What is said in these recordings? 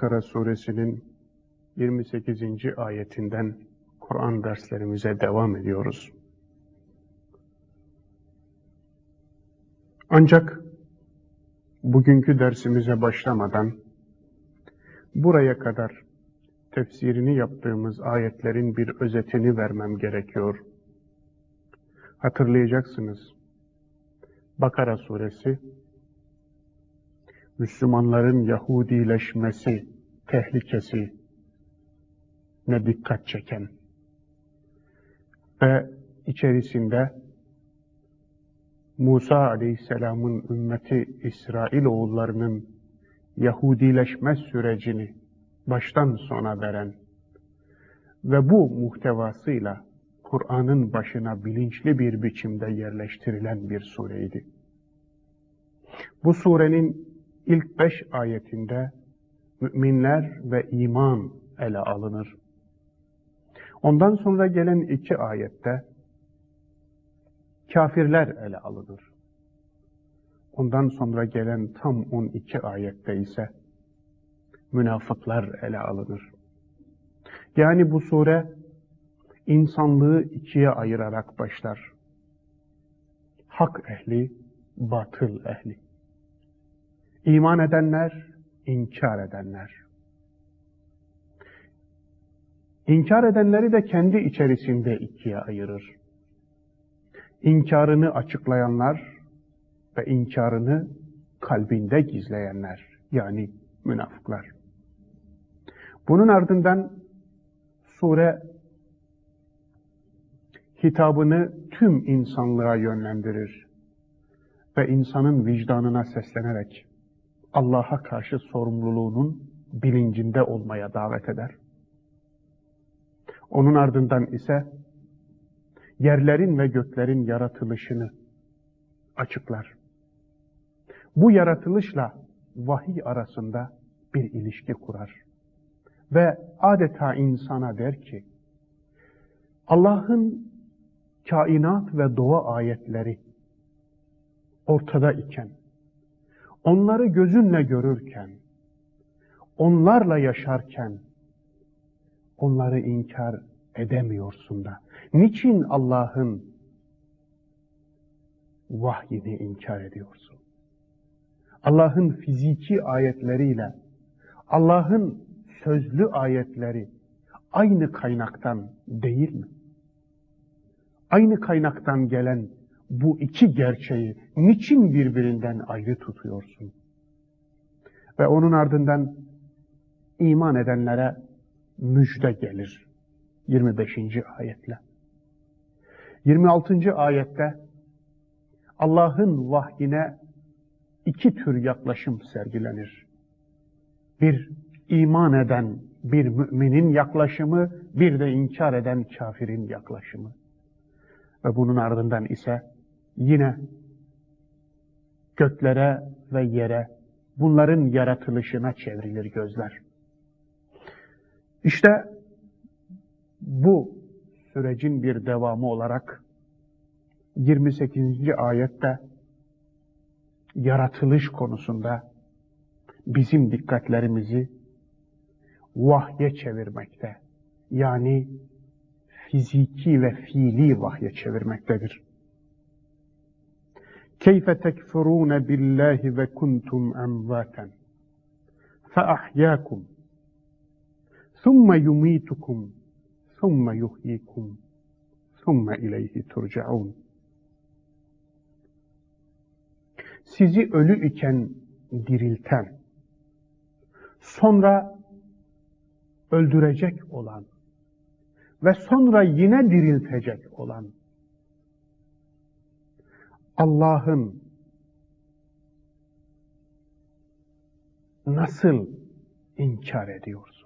Bakara suresinin 28. ayetinden Kur'an derslerimize devam ediyoruz. Ancak bugünkü dersimize başlamadan buraya kadar tefsirini yaptığımız ayetlerin bir özetini vermem gerekiyor. Hatırlayacaksınız. Bakara suresi Müslümanların Yahudileşmesi tehlikesi ne dikkat çeken ve içerisinde Musa Aleyhisselam'ın ümmeti İsrailoğullarının Yahudileşme sürecini baştan sona veren ve bu muhtevasıyla Kur'an'ın başına bilinçli bir biçimde yerleştirilen bir sureydi. Bu surenin ilk beş ayetinde müminler ve iman ele alınır. Ondan sonra gelen iki ayette kafirler ele alınır. Ondan sonra gelen tam 12 ayette ise münafıklar ele alınır. Yani bu sure insanlığı ikiye ayırarak başlar. Hak ehli, batıl ehli. İman edenler, inkar edenler. İnkar edenleri de kendi içerisinde ikiye ayırır. İnkarını açıklayanlar ve inkarını kalbinde gizleyenler yani münafıklar. Bunun ardından sure hitabını tüm insanlığa yönlendirir ve insanın vicdanına seslenerek Allah'a karşı sorumluluğunun bilincinde olmaya davet eder. Onun ardından ise yerlerin ve göklerin yaratılışını açıklar. Bu yaratılışla vahiy arasında bir ilişki kurar. Ve adeta insana der ki, Allah'ın kainat ve doğa ayetleri ortada iken, onları gözünle görürken, onlarla yaşarken, onları inkar edemiyorsun da. Niçin Allah'ın vahyini inkar ediyorsun? Allah'ın fiziki ayetleriyle, Allah'ın sözlü ayetleri aynı kaynaktan değil mi? Aynı kaynaktan gelen bu iki gerçeği niçin birbirinden ayrı tutuyorsun? Ve onun ardından iman edenlere müjde gelir. 25. ayetle. 26. ayette Allah'ın vahyine iki tür yaklaşım sergilenir. Bir iman eden bir müminin yaklaşımı, bir de inkar eden kafirin yaklaşımı. Ve bunun ardından ise yine göklere ve yere, bunların yaratılışına çevrilir gözler. İşte bu sürecin bir devamı olarak 28. ayette yaratılış konusunda bizim dikkatlerimizi vahye çevirmekte. Yani fiziki ve fiili vahye çevirmektedir. Keyfe tekfurune billahi ve kuntum emvaten fe ahyakum ثم يميتكم ثم يحييكم ثم إليه turcaun. Sizi ölü iken dirilten, sonra öldürecek olan ve sonra yine diriltecek olan Allah'ın nasıl inkar ediyoruz?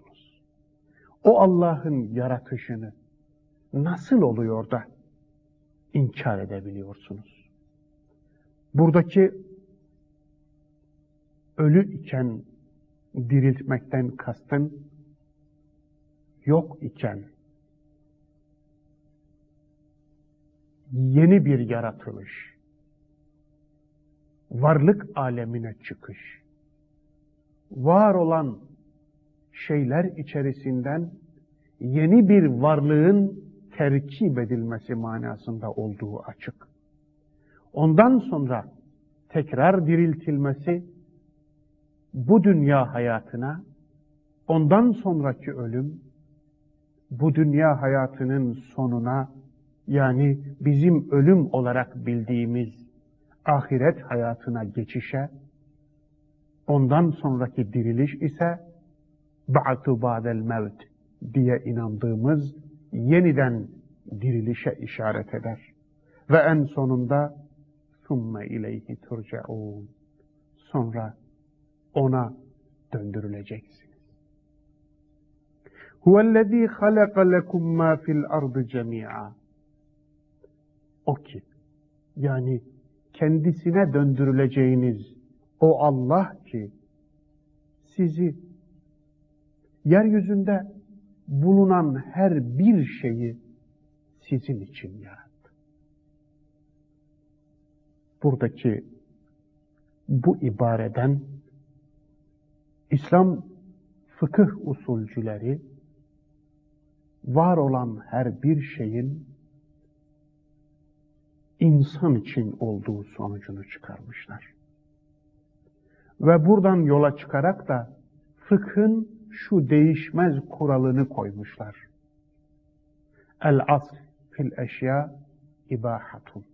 o Allah'ın yaratışını nasıl oluyor da inkar edebiliyorsunuz? Buradaki ölü iken diriltmekten kastın yok iken yeni bir yaratılış, varlık alemine çıkış, var olan şeyler içerisinden yeni bir varlığın terkip edilmesi manasında olduğu açık. Ondan sonra tekrar diriltilmesi bu dünya hayatına, ondan sonraki ölüm, bu dünya hayatının sonuna yani bizim ölüm olarak bildiğimiz ahiret hayatına geçişe, ondan sonraki diriliş ise ba'tu ba'del mevt diye inandığımız yeniden dirilişe işaret eder. Ve en sonunda summe ileyhi turcaun. Sonra ona döndürüleceksiniz. Huvellezî halaka lekum mâ fil ardı cemî'a. O ki, yani kendisine döndürüleceğiniz o Allah ki sizi yeryüzünde bulunan her bir şeyi sizin için yarattı. Buradaki bu ibareden İslam fıkıh usulcüleri var olan her bir şeyin insan için olduğu sonucunu çıkarmışlar. Ve buradan yola çıkarak da fıkhın şu değişmez kuralını koymuşlar. El asl fil eşya ibahatun.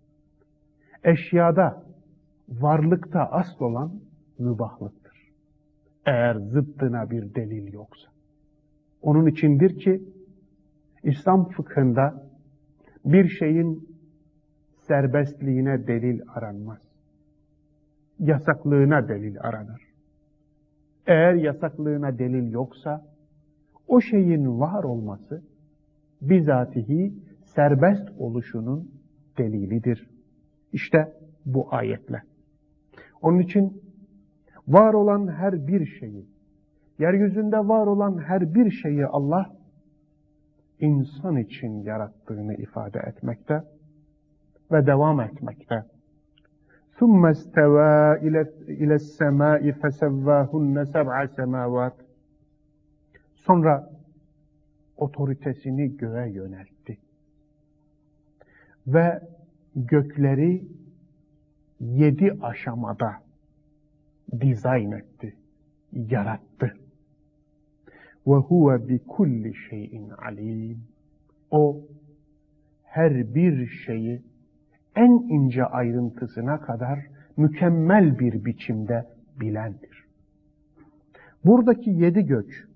Eşyada, varlıkta asıl olan mübahlıktır. Eğer zıddına bir delil yoksa. Onun içindir ki İslam fıkhında bir şeyin serbestliğine delil aranmaz. Yasaklığına delil aranır. Eğer yasaklığına delil yoksa, o şeyin var olması bizatihi serbest oluşunun delilidir. İşte bu ayetle. Onun için var olan her bir şeyi, yeryüzünde var olan her bir şeyi Allah insan için yarattığını ifade etmekte ve devam etmekte. ثُمَّ اسْتَوَى إِلَى السَّمَاءِ فَسَوَّاهُنَّ سَبْعَ سَمَاوَاتٍ Sonra otoritesini göğe yöneltti. Ve gökleri yedi aşamada dizayn etti, yarattı. وَهُوَ بِكُلِّ شَيْءٍ عَلِيمٍ O her bir şeyi en ince ayrıntısına kadar mükemmel bir biçimde bilendir. Buradaki yedi gök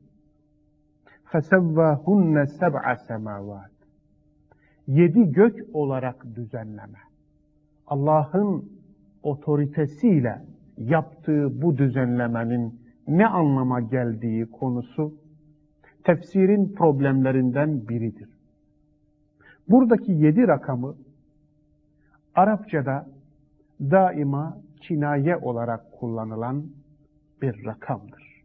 فَسَوَّاهُنَّ سَبْعَ سَمَاوَاتٍ Yedi gök olarak düzenleme. Allah'ın otoritesiyle yaptığı bu düzenlemenin ne anlama geldiği konusu tefsirin problemlerinden biridir. Buradaki yedi rakamı Arapçada daima kinaye olarak kullanılan bir rakamdır.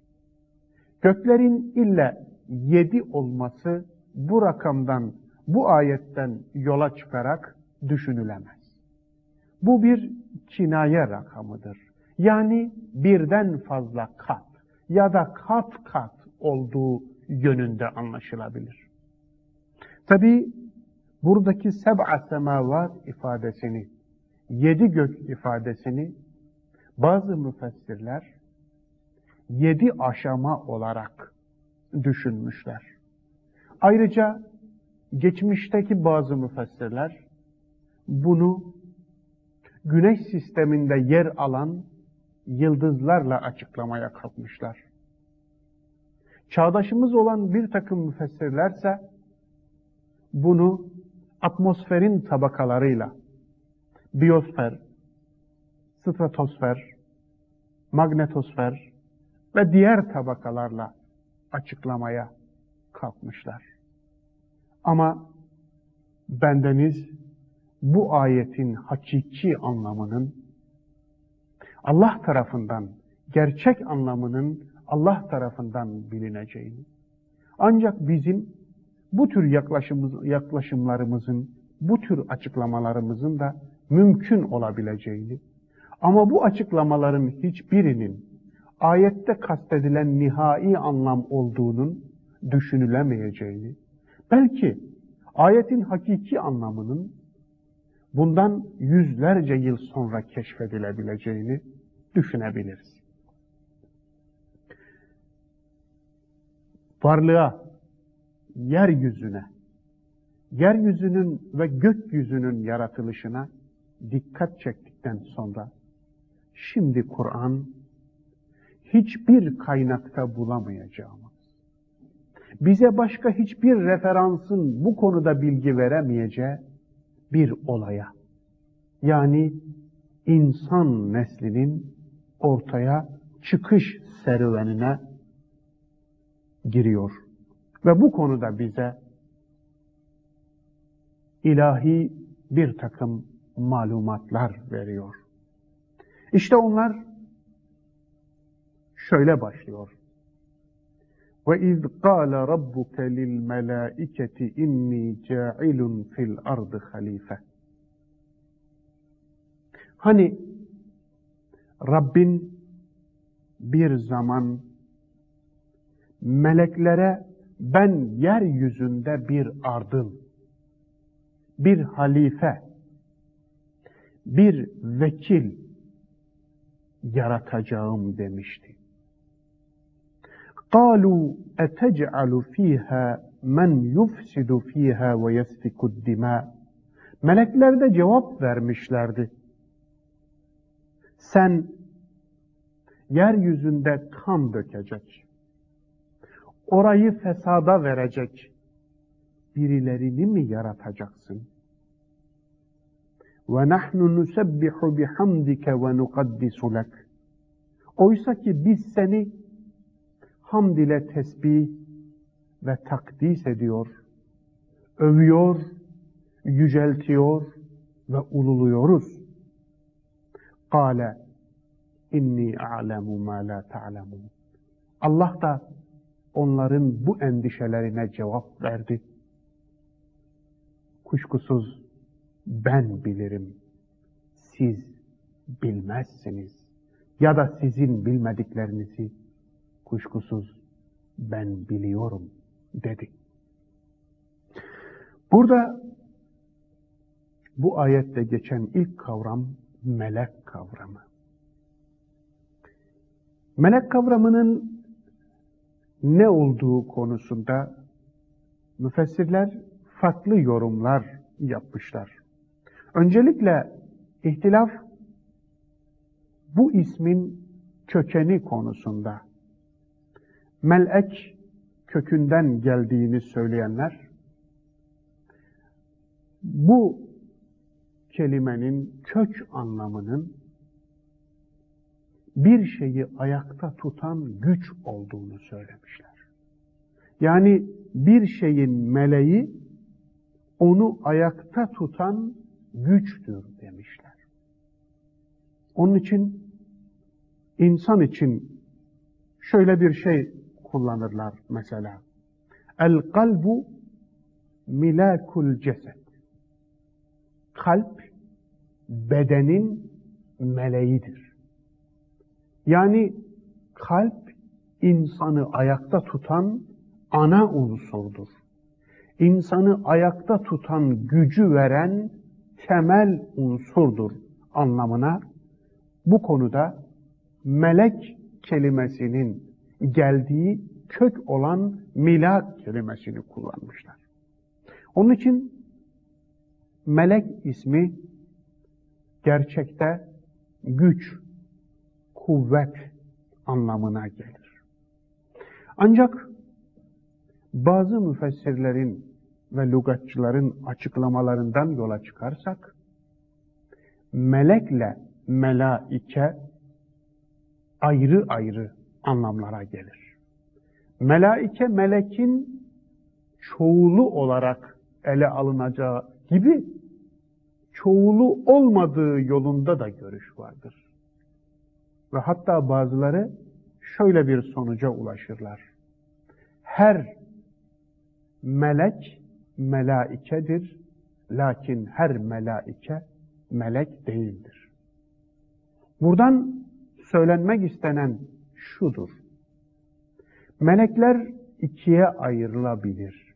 Göklerin ille yedi olması bu rakamdan, bu ayetten yola çıkarak düşünülemez. Bu bir kinaye rakamıdır. Yani birden fazla kat ya da kat kat olduğu yönünde anlaşılabilir. Tabi buradaki seb'a semavat ifadesini, yedi gök ifadesini bazı müfessirler yedi aşama olarak düşünmüşler. Ayrıca geçmişteki bazı müfessirler bunu güneş sisteminde yer alan yıldızlarla açıklamaya kalkmışlar. Çağdaşımız olan bir takım müfessirlerse bunu atmosferin tabakalarıyla biyosfer, stratosfer, magnetosfer ve diğer tabakalarla açıklamaya kalkmışlar. Ama bendeniz bu ayetin hakiki anlamının Allah tarafından, gerçek anlamının Allah tarafından bilineceğini, ancak bizim bu tür yaklaşımlarımızın, bu tür açıklamalarımızın da mümkün olabileceğini, ama bu açıklamaların hiçbirinin ayette kastedilen nihai anlam olduğunun düşünülemeyeceğini, belki ayetin hakiki anlamının bundan yüzlerce yıl sonra keşfedilebileceğini düşünebiliriz. Varlığa, yeryüzüne, yeryüzünün ve gökyüzünün yaratılışına dikkat çektikten sonra şimdi Kur'an hiçbir kaynakta bulamayacağımız, bize başka hiçbir referansın bu konuda bilgi veremeyeceği bir olaya, yani insan neslinin ortaya çıkış serüvenine giriyor. Ve bu konuda bize ilahi bir takım malumatlar veriyor. İşte onlar şöyle başlıyor. Qala rabbuke lil melaiketi inni ca'ilun fil ardı halife. Hani Rabbin bir zaman meleklere ben yeryüzünde bir ardıl, bir halife, bir vekil yaratacağım demişti. قالوا أتجعل فيها men yufsidu fiha ve yesfikud dima. Melekler de cevap vermişlerdi. Sen yeryüzünde kan dökecek, orayı fesada verecek birilerini mi yaratacaksın? Ve nahnu nusebbihu bihamdike ve nukaddisu lek. Oysa ki biz seni hamd ile tesbih ve takdis ediyor, övüyor, yüceltiyor ve ululuyoruz. Kale inni a'lemu ma la ta'lemun. Allah da onların bu endişelerine cevap verdi. Kuşkusuz ben bilirim, siz bilmezsiniz ya da sizin bilmediklerinizi kuşkusuz ben biliyorum dedi. Burada bu ayette geçen ilk kavram melek kavramı. Melek kavramının ne olduğu konusunda müfessirler farklı yorumlar yapmışlar. Öncelikle ihtilaf bu ismin kökeni konusunda. Melek kökünden geldiğini söyleyenler bu kelimenin kök anlamının bir şeyi ayakta tutan güç olduğunu söylemişler. Yani bir şeyin meleği onu ayakta tutan güçtür demişler. Onun için insan için şöyle bir şey kullanırlar mesela. El kalbu milakul ceset. Kalp bedenin meleğidir. Yani kalp insanı ayakta tutan ana unsurdur. İnsanı ayakta tutan gücü veren temel unsurdur anlamına bu konuda melek kelimesinin geldiği kök olan milad kelimesini kullanmışlar. Onun için melek ismi gerçekte güç, kuvvet anlamına gelir. Ancak bazı müfessirlerin ve lügatçıların açıklamalarından yola çıkarsak, melekle melaike ayrı ayrı anlamlara gelir. Melaike melekin çoğulu olarak ele alınacağı gibi çoğulu olmadığı yolunda da görüş vardır. Ve hatta bazıları şöyle bir sonuca ulaşırlar. Her melek melaikedir, lakin her melaike melek değildir. Buradan söylenmek istenen şudur. Melekler ikiye ayrılabilir.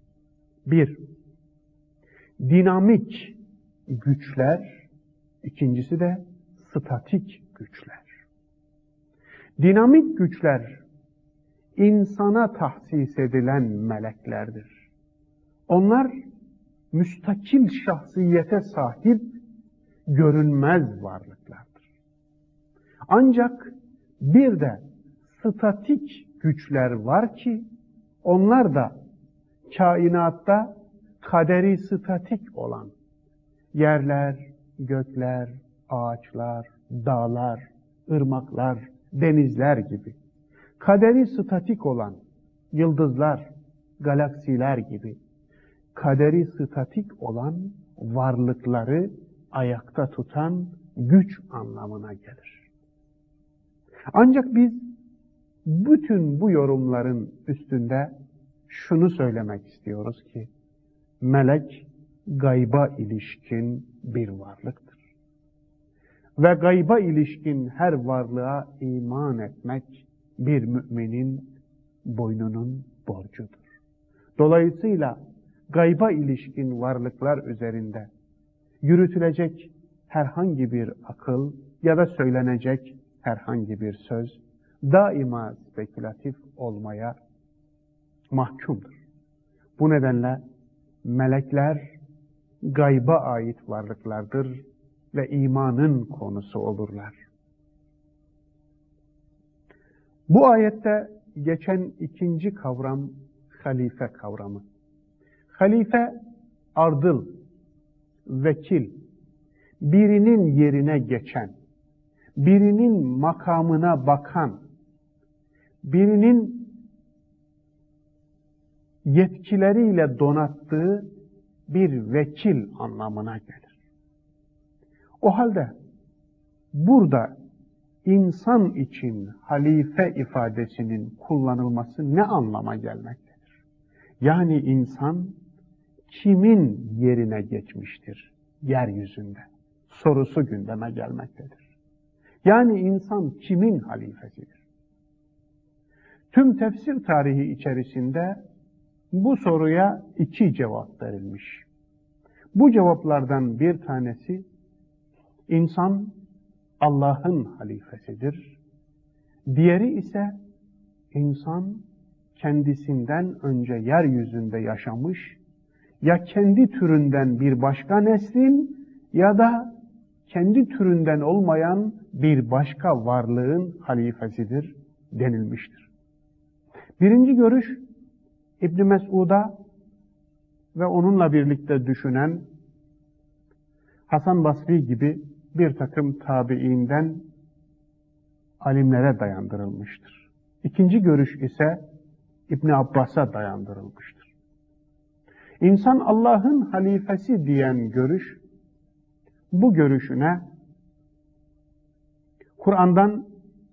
Bir, dinamik güçler, ikincisi de statik güçler. Dinamik güçler insana tahsis edilen meleklerdir. Onlar müstakil şahsiyete sahip görünmez varlıklardır. Ancak bir de statik güçler var ki onlar da kainatta kaderi statik olan yerler, gökler, ağaçlar, dağlar, ırmaklar, denizler gibi kaderi statik olan yıldızlar, galaksiler gibi kaderi statik olan varlıkları ayakta tutan güç anlamına gelir. Ancak biz bütün bu yorumların üstünde şunu söylemek istiyoruz ki melek gayba ilişkin bir varlıktır. Ve gayba ilişkin her varlığa iman etmek bir müminin boynunun borcudur. Dolayısıyla gayba ilişkin varlıklar üzerinde yürütülecek herhangi bir akıl ya da söylenecek herhangi bir söz daima spekülatif olmaya mahkumdur. Bu nedenle melekler gayba ait varlıklardır ve imanın konusu olurlar. Bu ayette geçen ikinci kavram halife kavramı. Halife ardıl, vekil, birinin yerine geçen, birinin makamına bakan, birinin yetkileriyle donattığı bir vekil anlamına gelir. O halde burada insan için halife ifadesinin kullanılması ne anlama gelmektedir? Yani insan kimin yerine geçmiştir yeryüzünde? Sorusu gündeme gelmektedir. Yani insan kimin halifesidir? Tüm tefsir tarihi içerisinde bu soruya iki cevap verilmiş. Bu cevaplardan bir tanesi insan Allah'ın halifesidir. Diğeri ise insan kendisinden önce yeryüzünde yaşamış ya kendi türünden bir başka neslin ya da kendi türünden olmayan bir başka varlığın halifesidir denilmiştir. Birinci görüş İbn Mesud'a ve onunla birlikte düşünen Hasan Basri gibi bir takım tabiinden alimlere dayandırılmıştır. İkinci görüş ise İbn Abbas'a dayandırılmıştır. İnsan Allah'ın halifesi diyen görüş bu görüşüne Kur'an'dan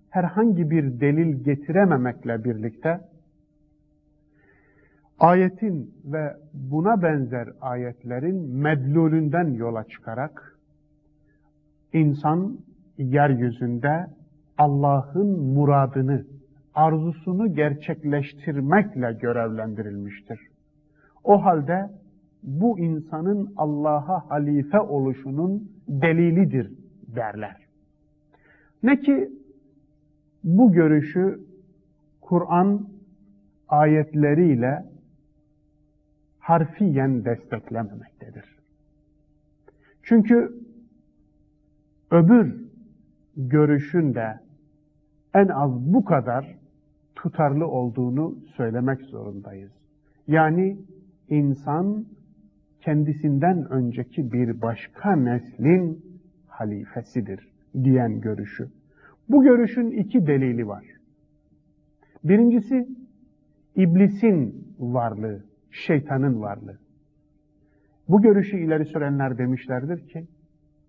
herhangi bir delil getirememekle birlikte ayetin ve buna benzer ayetlerin medlulünden yola çıkarak insan yeryüzünde Allah'ın muradını, arzusunu gerçekleştirmekle görevlendirilmiştir. O halde bu insanın Allah'a halife oluşunun delilidir derler. Ne ki bu görüşü Kur'an ayetleriyle harfiyen desteklememektedir. Çünkü öbür görüşün de en az bu kadar tutarlı olduğunu söylemek zorundayız. Yani insan kendisinden önceki bir başka neslin halifesidir diyen görüşü. Bu görüşün iki delili var. Birincisi iblisin varlığı, şeytanın varlığı. Bu görüşü ileri sürenler demişlerdir ki,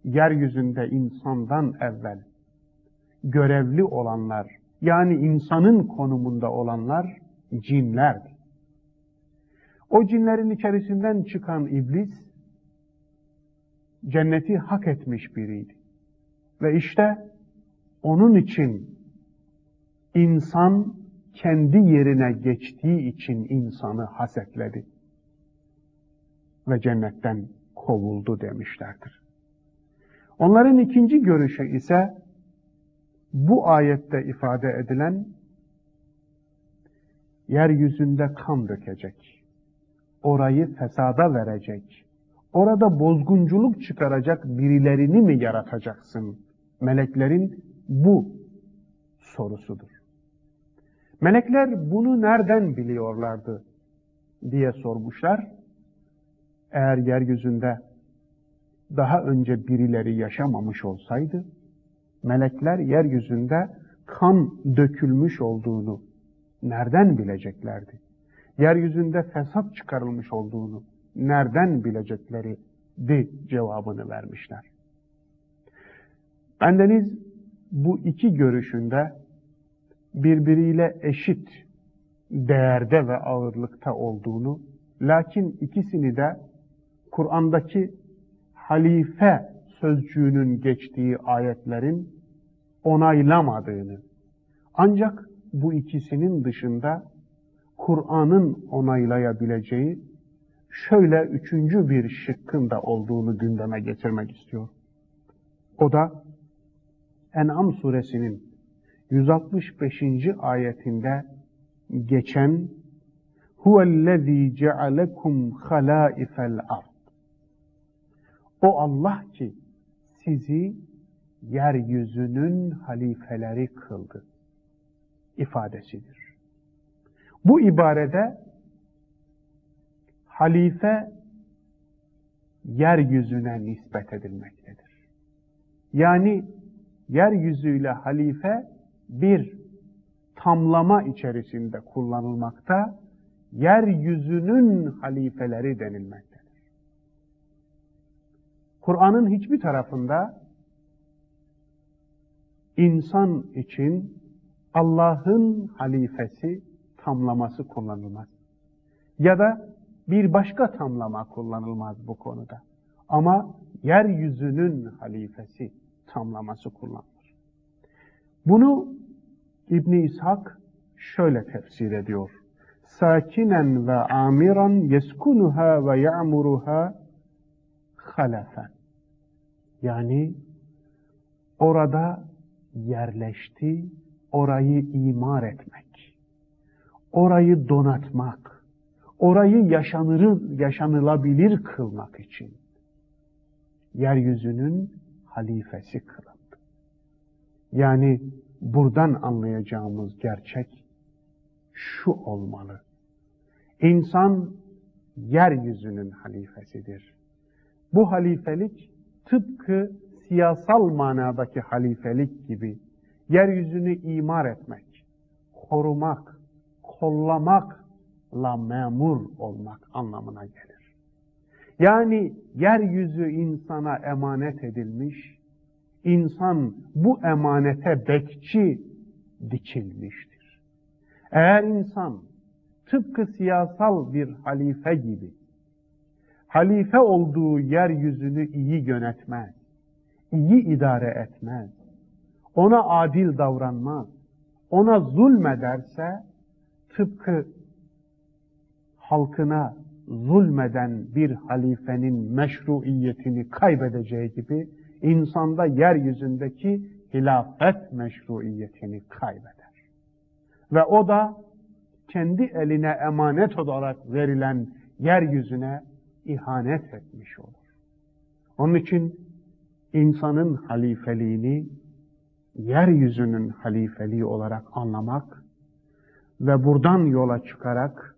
yeryüzünde insandan evvel görevli olanlar, yani insanın konumunda olanlar cinlerdir. O cinlerin içerisinden çıkan iblis, cenneti hak etmiş biriydi. Ve işte onun için insan kendi yerine geçtiği için insanı hasetledi ve cennetten kovuldu demişlerdir. Onların ikinci görüşü ise bu ayette ifade edilen yeryüzünde kan dökecek, orayı fesada verecek, orada bozgunculuk çıkaracak birilerini mi yaratacaksın? Meleklerin bu sorusudur. Melekler bunu nereden biliyorlardı diye sormuşlar. Eğer yeryüzünde daha önce birileri yaşamamış olsaydı, melekler yeryüzünde kan dökülmüş olduğunu nereden bileceklerdi? Yeryüzünde fesat çıkarılmış olduğunu nereden bilecekleri di cevabını vermişler. Bendeniz bu iki görüşünde birbiriyle eşit değerde ve ağırlıkta olduğunu, lakin ikisini de Kur'an'daki halife sözcüğünün geçtiği ayetlerin onaylamadığını, ancak bu ikisinin dışında Kur'an'ın onaylayabileceği şöyle üçüncü bir şıkkın da olduğunu gündeme getirmek istiyor. O da En'am suresinin 165. ayetinde geçen huvellezî cealekum halâifel ard. O Allah ki sizi yeryüzünün halifeleri kıldı ifadesidir. Bu ibarede halife yeryüzüne nispet edilmektedir. Yani yeryüzüyle halife bir tamlama içerisinde kullanılmakta, yeryüzünün halifeleri denilmektedir. Kur'an'ın hiçbir tarafında insan için Allah'ın halifesi tamlaması kullanılmaz. Ya da bir başka tamlama kullanılmaz bu konuda. Ama yeryüzünün halifesi tamlaması kullanılır. Bunu İbni İshak şöyle tefsir ediyor. Sakinen ve amiran yeskunuha ve ya'muruha halafen. Yani orada yerleşti, orayı imar etmek, orayı donatmak, orayı yaşanır, yaşanılabilir kılmak için yeryüzünün halifesi kılındı. Yani buradan anlayacağımız gerçek şu olmalı. İnsan yeryüzünün halifesidir. Bu halifelik tıpkı siyasal manadaki halifelik gibi yeryüzünü imar etmek, korumak, kollamakla memur olmak anlamına gelir. Yani yeryüzü insana emanet edilmiş, insan bu emanete bekçi dikilmiştir. Eğer insan tıpkı siyasal bir halife gibi halife olduğu yeryüzünü iyi yönetmez, iyi idare etmez, ona adil davranmaz, ona zulmederse tıpkı halkına zulmeden bir halifenin meşruiyetini kaybedeceği gibi insanda yeryüzündeki hilafet meşruiyetini kaybeder. Ve o da kendi eline emanet olarak verilen yeryüzüne ihanet etmiş olur. Onun için insanın halifeliğini yeryüzünün halifeliği olarak anlamak ve buradan yola çıkarak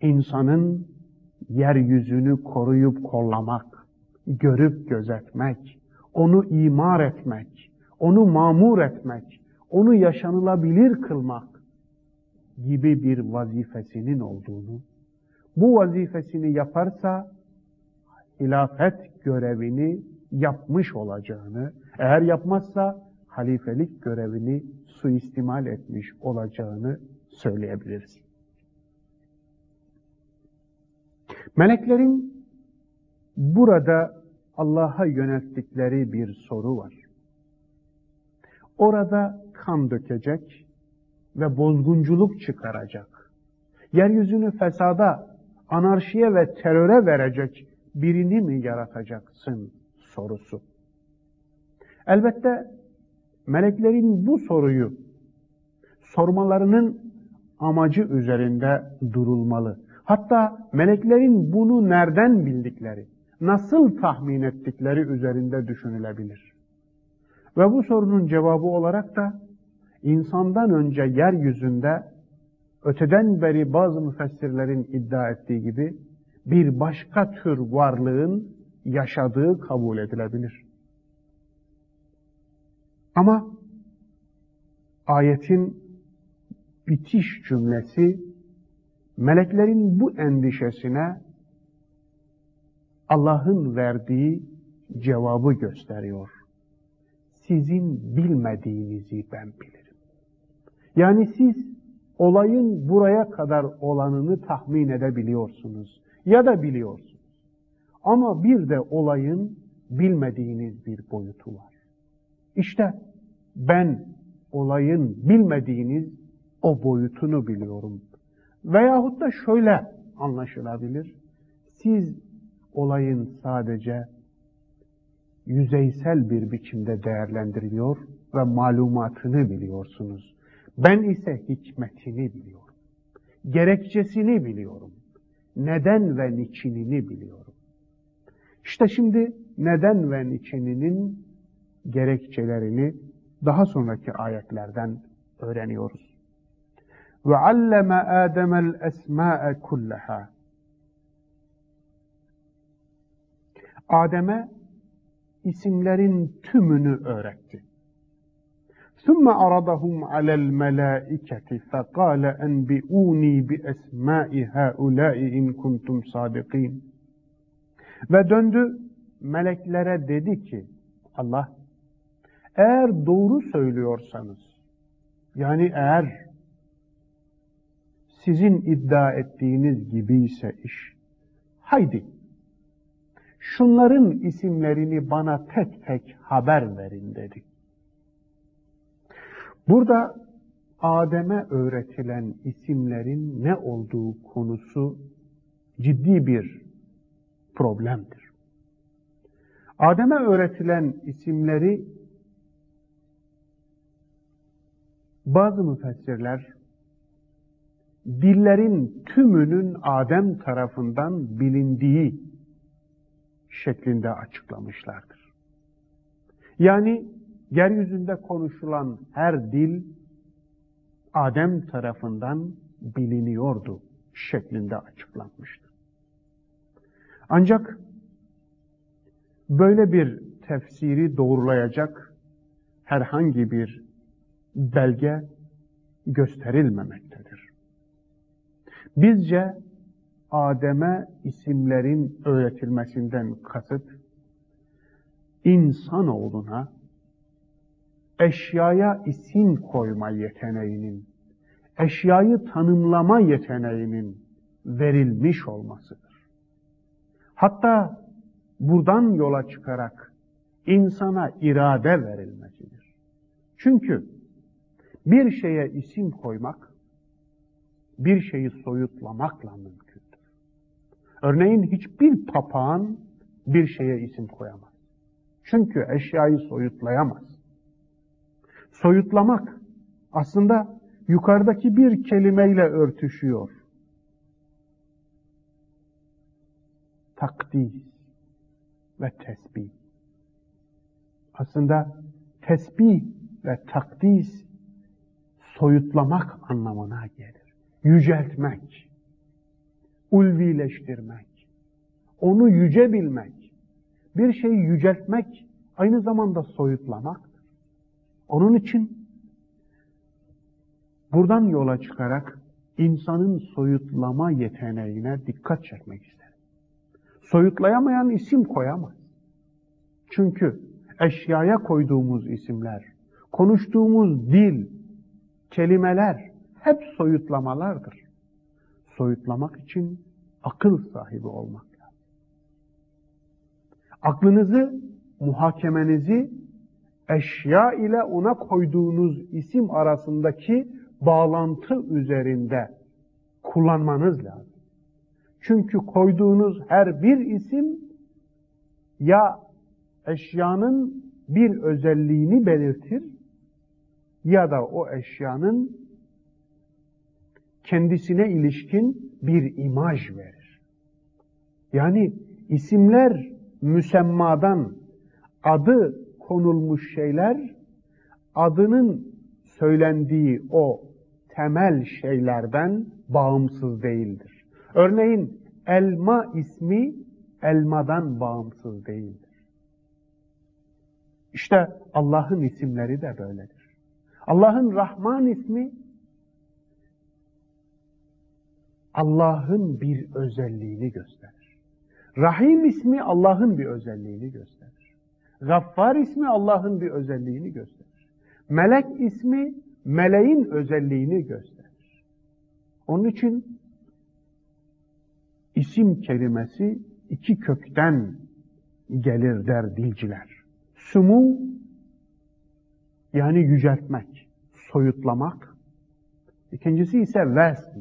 insanın yeryüzünü koruyup kollamak, görüp gözetmek, onu imar etmek, onu mamur etmek, onu yaşanılabilir kılmak gibi bir vazifesinin olduğunu, bu vazifesini yaparsa hilafet görevini yapmış olacağını, eğer yapmazsa halifelik görevini suistimal etmiş olacağını söyleyebiliriz. Meleklerin burada Allah'a yönelttikleri bir soru var. Orada kan dökecek, ve bozgunculuk çıkaracak, yeryüzünü fesada, anarşiye ve teröre verecek birini mi yaratacaksın sorusu. Elbette meleklerin bu soruyu sormalarının amacı üzerinde durulmalı. Hatta meleklerin bunu nereden bildikleri, nasıl tahmin ettikleri üzerinde düşünülebilir. Ve bu sorunun cevabı olarak da insandan önce yeryüzünde öteden beri bazı müfessirlerin iddia ettiği gibi bir başka tür varlığın yaşadığı kabul edilebilir. Ama ayetin bitiş cümlesi meleklerin bu endişesine Allah'ın verdiği cevabı gösteriyor. Sizin bilmediğinizi ben bilirim. Yani siz olayın buraya kadar olanını tahmin edebiliyorsunuz ya da biliyorsunuz. Ama bir de olayın bilmediğiniz bir boyutu var. İşte ben olayın bilmediğiniz o boyutunu biliyorum. Veyahut da şöyle anlaşılabilir. Siz olayın sadece yüzeysel bir biçimde değerlendiriliyor ve malumatını biliyorsunuz. Ben ise hikmetini biliyorum. Gerekçesini biliyorum. Neden ve niçinini biliyorum. İşte şimdi neden ve niçininin gerekçelerini daha sonraki ayetlerden öğreniyoruz. Ve alleme Adem'el esma'e kullaha. Adem'e isimlerin tümünü öğretti. ثُمَّ عَرَضَهُمْ عَلَى الْمَلَائِكَةِ فَقَالَ أَنْبِئُونِي بِأَسْمَاءِ هَؤُلَاءِ اِنْ كُنْتُمْ صَادِقِينَ Ve döndü meleklere dedi ki Allah eğer doğru söylüyorsanız yani eğer sizin iddia ettiğiniz gibi ise iş haydi şunların isimlerini bana tek tek haber verin dedi. Burada Adem'e öğretilen isimlerin ne olduğu konusu ciddi bir problemdir. Adem'e öğretilen isimleri bazı müfessirler dillerin tümünün Adem tarafından bilindiği şeklinde açıklamışlardır. Yani yeryüzünde konuşulan her dil Adem tarafından biliniyordu şeklinde açıklanmıştır. Ancak böyle bir tefsiri doğrulayacak herhangi bir belge gösterilmemektedir. Bizce Adem'e isimlerin öğretilmesinden kasıt, insanoğluna eşyaya isim koyma yeteneğinin, eşyayı tanımlama yeteneğinin verilmiş olmasıdır. Hatta buradan yola çıkarak insana irade verilmesidir. Çünkü bir şeye isim koymak, bir şeyi soyutlamakla mümkündür. Örneğin hiçbir papağan bir şeye isim koyamaz. Çünkü eşyayı soyutlayamaz. Soyutlamak aslında yukarıdaki bir kelimeyle örtüşüyor. Takdis ve tesbih. Aslında tesbih ve takdis soyutlamak anlamına gelir. Yüceltmek, ulvileştirmek, onu yüce bilmek, bir şeyi yüceltmek aynı zamanda soyutlamaktır. Onun için buradan yola çıkarak insanın soyutlama yeteneğine dikkat çekmek isterim. Soyutlayamayan isim koyamaz. Çünkü eşyaya koyduğumuz isimler, konuştuğumuz dil, kelimeler hep soyutlamalardır. Soyutlamak için akıl sahibi olmak lazım. Aklınızı, muhakemenizi eşya ile ona koyduğunuz isim arasındaki bağlantı üzerinde kullanmanız lazım. Çünkü koyduğunuz her bir isim ya eşyanın bir özelliğini belirtir ya da o eşyanın kendisine ilişkin bir imaj verir. Yani isimler müsemmadan adı konulmuş şeyler adının söylendiği o temel şeylerden bağımsız değildir. Örneğin elma ismi elmadan bağımsız değildir. İşte Allah'ın isimleri de böyledir. Allah'ın Rahman ismi Allah'ın bir özelliğini gösterir. Rahim ismi Allah'ın bir özelliğini gösterir. Gaffar ismi Allah'ın bir özelliğini gösterir. Melek ismi meleğin özelliğini gösterir. Onun için isim kelimesi iki kökten gelir der dilciler. Sumu yani yüceltmek, soyutlamak. İkincisi ise vesm,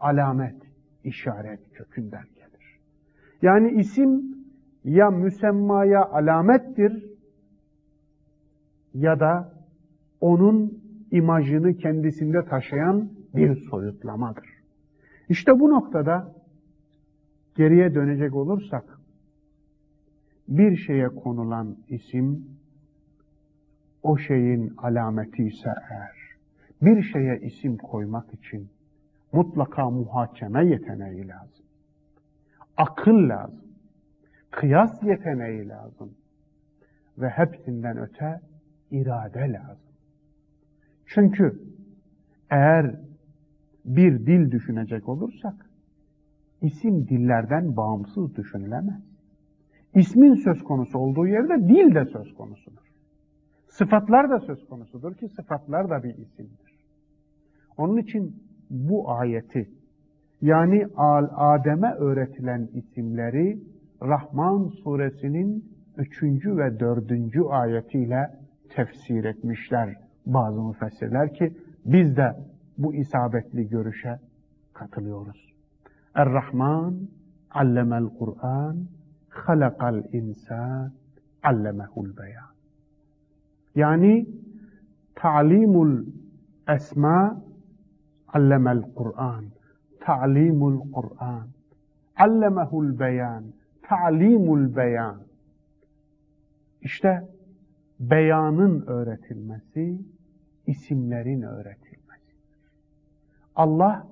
alamet, işaret kökünden gelir. Yani isim ya müsemmaya alamettir ya da onun imajını kendisinde taşıyan bir soyutlamadır. İşte bu noktada geriye dönecek olursak bir şeye konulan isim o şeyin alameti ise eğer bir şeye isim koymak için mutlaka muhakeme yeteneği lazım. Akıl lazım. Kıyas yeteneği lazım. Ve hepsinden öte irade lazım. Çünkü eğer bir dil düşünecek olursak isim dillerden bağımsız düşünülemez. İsmin söz konusu olduğu yerde dil de söz konusudur. Sıfatlar da söz konusudur ki sıfatlar da bir isimdir. Onun için bu ayeti yani Adem'e öğretilen isimleri Rahman suresinin üçüncü ve dördüncü ayetiyle tefsir etmişler bazı müfessirler ki biz de bu isabetli görüşe katılıyoruz. Er-Rahman allemel Kur'an halakal insan allemehul beyan. Yani ta'limul esma allemel Kur'an. Ta'limul Kur'an. Allemehul beyan. Ta'limul beyan. İşte beyanın öğretilmesi, isimlerin öğretilmesi. Allah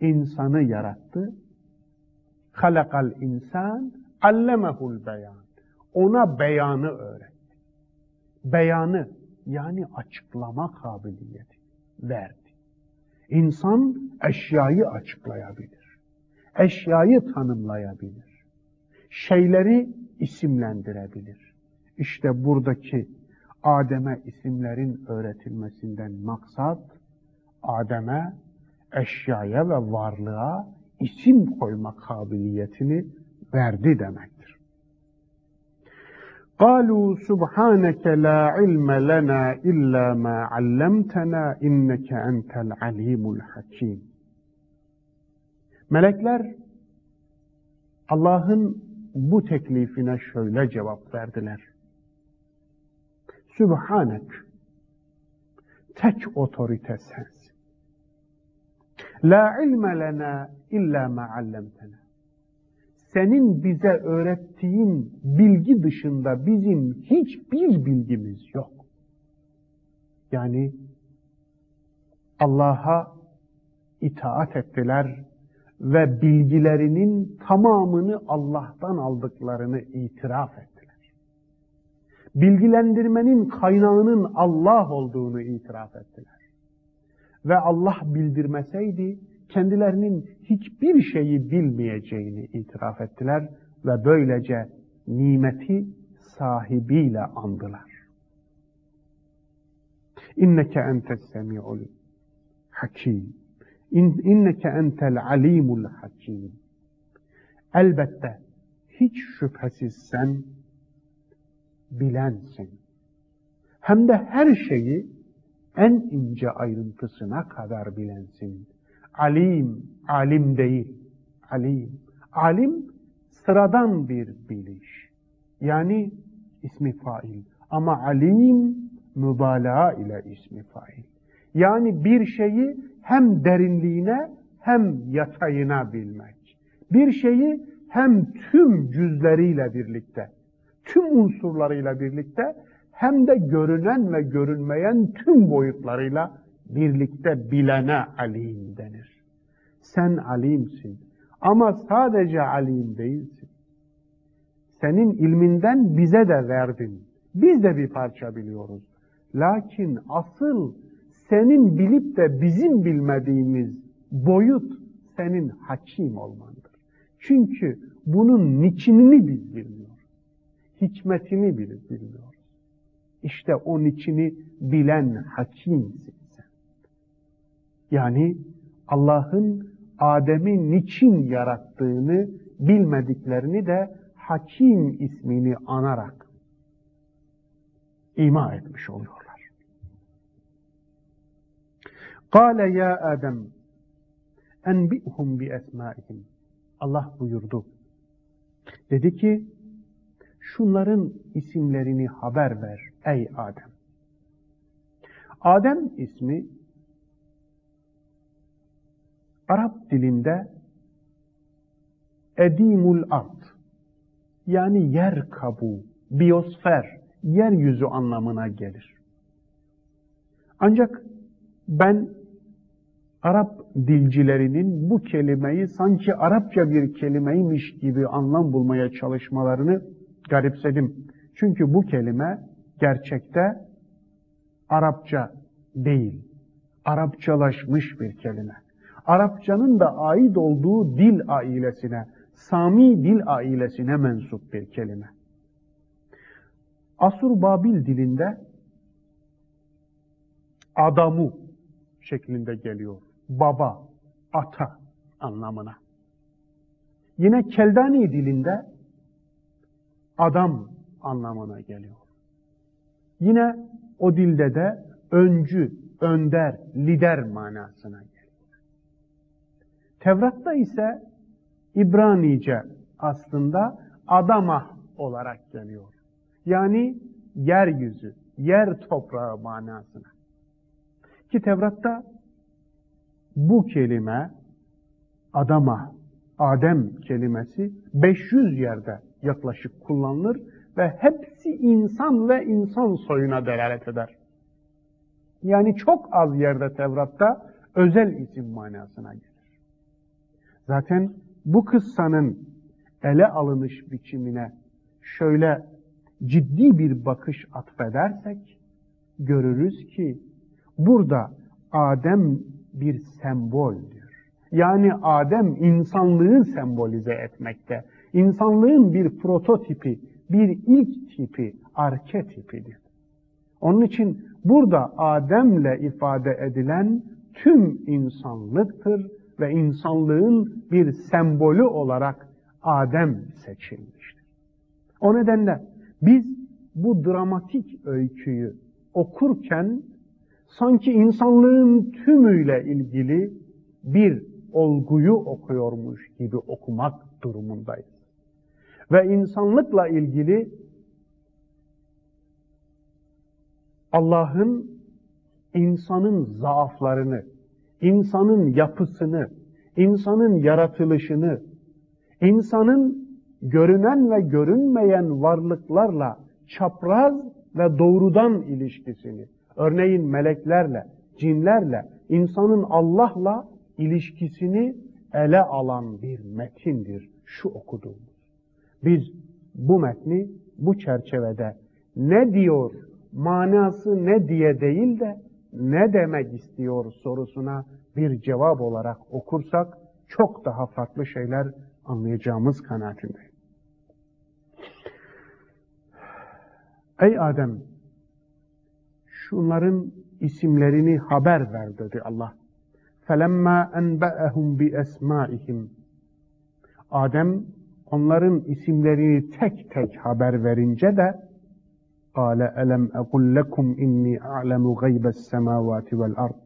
insanı yarattı. Halakal insan allemehul beyan. Ona beyanı öğretti. Beyanı yani açıklama kabiliyeti verdi. İnsan eşyayı açıklayabilir. Eşyayı tanımlayabilir Şeyleri isimlendirebilir. İşte buradaki Adem'e isimlerin öğretilmesinden maksat Adem'e eşyaya ve varlığa isim koyma kabiliyetini verdi demektir. قالوا سبحانك لا علم لنا إلا ما علمتنا إنك أنت العليم الحكيم Melekler Allah'ın bu teklifine şöyle cevap verdiler. Sübhanek, tek otorite sensin. La ilme lena illa ma allamtena. Senin bize öğrettiğin bilgi dışında bizim hiçbir bilgimiz yok. Yani Allah'a itaat ettiler ve bilgilerinin tamamını Allah'tan aldıklarını itiraf ettiler. Bilgilendirmenin kaynağının Allah olduğunu itiraf ettiler. Ve Allah bildirmeseydi kendilerinin hiçbir şeyi bilmeyeceğini itiraf ettiler ve böylece nimeti sahibiyle andılar. İnneke entes semi'ul hakim. İn, inneke entel alimul hakim. Elbette hiç şüphesiz sen bilensin. Hem de her şeyi en ince ayrıntısına kadar bilensin. Alim, alim değil. Alim. Alim sıradan bir biliş. Yani ismi fail. Ama alim mübalağa ile ismi fail. Yani bir şeyi hem derinliğine hem yatayına bilmek. Bir şeyi hem tüm cüzleriyle birlikte, tüm unsurlarıyla birlikte hem de görünen ve görünmeyen tüm boyutlarıyla birlikte bilene alim denir. Sen alimsin ama sadece alim değilsin. Senin ilminden bize de verdin. Biz de bir parça biliyoruz. Lakin asıl senin bilip de bizim bilmediğimiz boyut senin hakim olmandır. Çünkü bunun niçinini biz bilmiyoruz. Hikmetini bilmiyoruz. İşte o niçini bilen hakimsin sen. Yani Allah'ın Adem'i niçin yarattığını bilmediklerini de Hakim ismini anarak ima etmiş oluyorlar. Kale ya Adem enbi'hum bi esmaihim. Allah buyurdu. Dedi ki şunların isimlerini haber ver ey Adem. Adem ismi Arap dilinde edimul art yani yer kabuğu, biyosfer, yeryüzü anlamına gelir. Ancak ben Arap dilcilerinin bu kelimeyi sanki Arapça bir kelimeymiş gibi anlam bulmaya çalışmalarını garipsedim. Çünkü bu kelime gerçekte Arapça değil, Arapçalaşmış bir kelime. Arapçanın da ait olduğu dil ailesine, Sami dil ailesine mensup bir kelime. Asur Babil dilinde adamu şeklinde geliyor. Baba, ata anlamına. Yine Keldani dilinde adam anlamına geliyor. Yine o dilde de öncü, önder, lider manasına geliyor. Tevrat'ta ise İbranice aslında Adamah olarak geliyor. Yani yeryüzü, yer toprağı manasına. Ki Tevrat'ta bu kelime Adamah, Adem kelimesi 500 yerde yaklaşık kullanılır ve hepsi insan ve insan soyuna delalet eder. Yani çok az yerde Tevrat'ta özel isim manasına gelir. Zaten bu kıssanın ele alınış biçimine şöyle ciddi bir bakış atfedersek görürüz ki burada Adem bir semboldür. Yani Adem insanlığı sembolize etmekte. İnsanlığın bir prototipi, bir ilk tipi, arketipidir. Onun için burada Adem'le ifade edilen tüm insanlıktır ve insanlığın bir sembolü olarak Adem seçilmiştir. O nedenle biz bu dramatik öyküyü okurken sanki insanlığın tümüyle ilgili bir olguyu okuyormuş gibi okumak durumundayız. Ve insanlıkla ilgili Allah'ın insanın zaaflarını, insanın yapısını, insanın yaratılışını, insanın görünen ve görünmeyen varlıklarla çapraz ve doğrudan ilişkisini, örneğin meleklerle, cinlerle, insanın Allah'la ilişkisini ele alan bir metindir şu okuduğumuz. Biz bu metni bu çerçevede ne diyor, manası ne diye değil de ne demek istiyor sorusuna bir cevap olarak okursak çok daha farklı şeyler anlayacağımız kanaatindeyim. Ey Adem, şunların isimlerini haber ver dedi Allah. فَلَمَّا أَنْبَأَهُمْ بِأَسْمَائِهِمْ Adem onların isimlerini tek tek haber verince de قال ألم أقل لكم إني أعلم غيب السماوات والأرض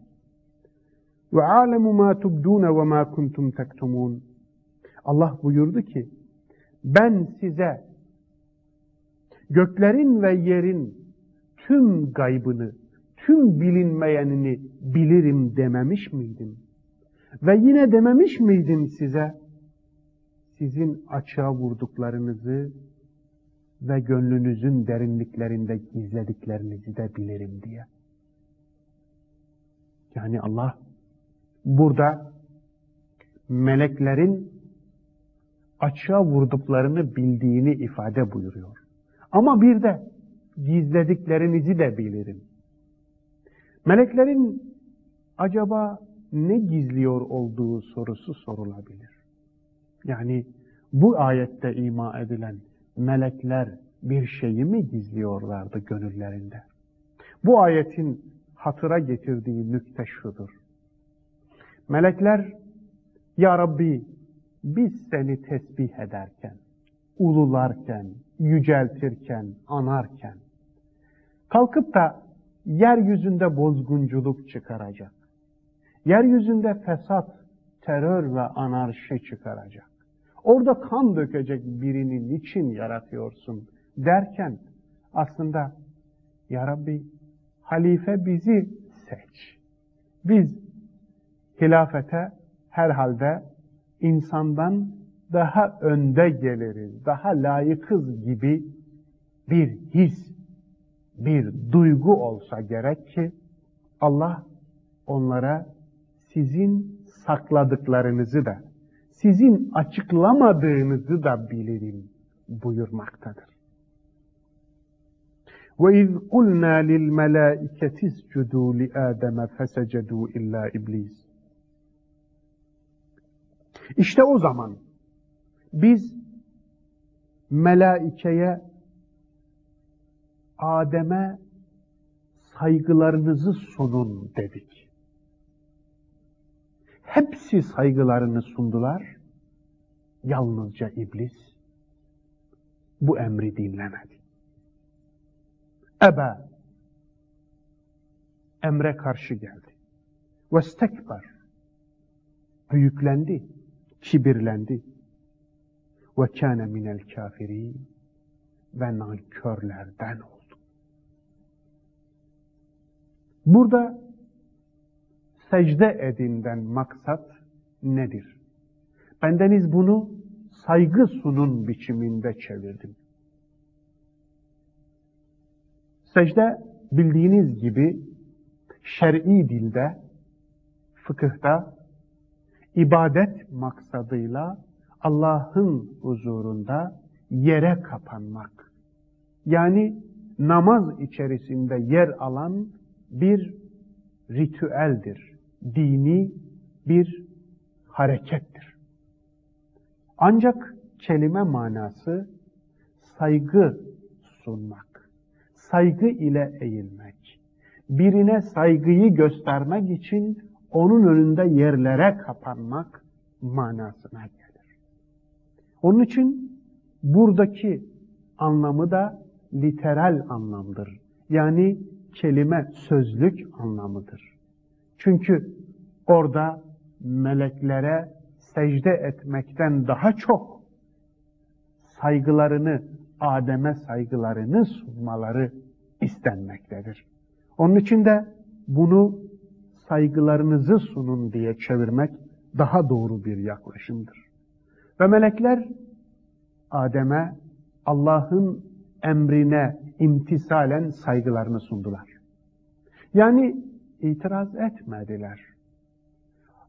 وأعلم ما تبدون وما كنتم تكتمون Allah buyurdu ki ben size göklerin ve yerin tüm gaybını, tüm bilinmeyenini bilirim dememiş miydim? Ve yine dememiş miydim size sizin açığa vurduklarınızı ve gönlünüzün derinliklerinde gizlediklerinizi de bilirim diye. Yani Allah burada meleklerin açığa vurduklarını bildiğini ifade buyuruyor. Ama bir de gizlediklerinizi de bilirim. Meleklerin acaba ne gizliyor olduğu sorusu sorulabilir. Yani bu ayette ima edilen melekler bir şeyi mi gizliyorlardı gönüllerinde? Bu ayetin hatıra getirdiği nükte şudur. Melekler, Ya Rabbi biz seni tesbih ederken, ulularken, yüceltirken, anarken, kalkıp da yeryüzünde bozgunculuk çıkaracak, yeryüzünde fesat, terör ve anarşi çıkaracak, orada kan dökecek birini niçin yaratıyorsun derken, aslında Ya Rabbi halife bizi seç. Biz hilafete herhalde insandan daha önde geliriz, daha layıkız gibi bir his, bir duygu olsa gerek ki Allah onlara sizin sakladıklarınızı da, sizin açıklamadığınızı da bilirim buyurmaktadır. وَاِذْ قُلْنَا لِلْمَلَائِكَةِ اسْجُدُوا لِآدَمَ فَسَجَدُوا اِلَّا iblis. İşte o zaman biz melaikeye Adem'e saygılarınızı sunun dedik. Hepsi saygılarını sundular. Yalnızca iblis bu emri dinlemedi. Ebe emre karşı geldi. Vestekber büyüklendi, kibirlendi. Ve kâne minel kafirin ve nankörlerden oldu. Burada secde edinden maksat nedir? Bendeniz bunu saygı sunun biçiminde çevirdim. Secde bildiğiniz gibi şer'i dilde, fıkıhta ibadet maksadıyla Allah'ın huzurunda yere kapanmak. Yani namaz içerisinde yer alan bir ritüeldir. Dini bir harekettir. Ancak kelime manası saygı sunmak, saygı ile eğilmek, birine saygıyı göstermek için onun önünde yerlere kapanmak manasına gelir. Onun için buradaki anlamı da literal anlamdır. Yani kelime sözlük anlamıdır. Çünkü orada meleklere secde etmekten daha çok saygılarını, Adem'e saygılarını sunmaları istenmektedir. Onun için de bunu saygılarınızı sunun diye çevirmek daha doğru bir yaklaşımdır. Ve melekler Adem'e Allah'ın emrine imtisalen saygılarını sundular. Yani itiraz etmediler.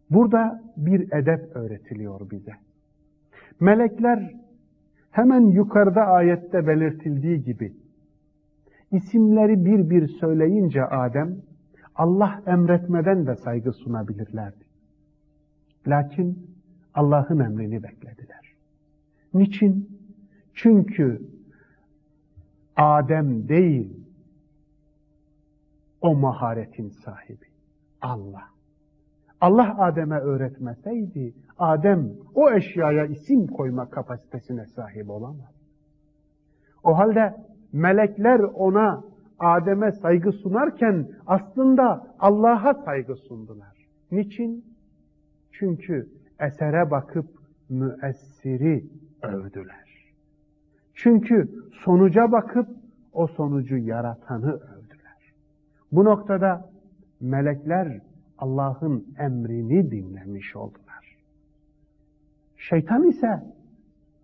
Burada bir edep öğretiliyor bize. Melekler hemen yukarıda ayette belirtildiği gibi isimleri bir bir söyleyince Adem Allah emretmeden de saygı sunabilirlerdi. Lakin Allah'ın emrini beklediler. Niçin? Çünkü Adem değil, o maharetin sahibi. Allah. Allah Adem'e öğretmeseydi, Adem o eşyaya isim koyma kapasitesine sahip olamaz. O halde melekler ona Adem'e saygı sunarken aslında Allah'a saygı sundular. Niçin? Çünkü esere bakıp müessiri övdüler. Çünkü sonuca bakıp o sonucu yaratanı övdüler. Bu noktada melekler Allah'ın emrini dinlemiş oldular. Şeytan ise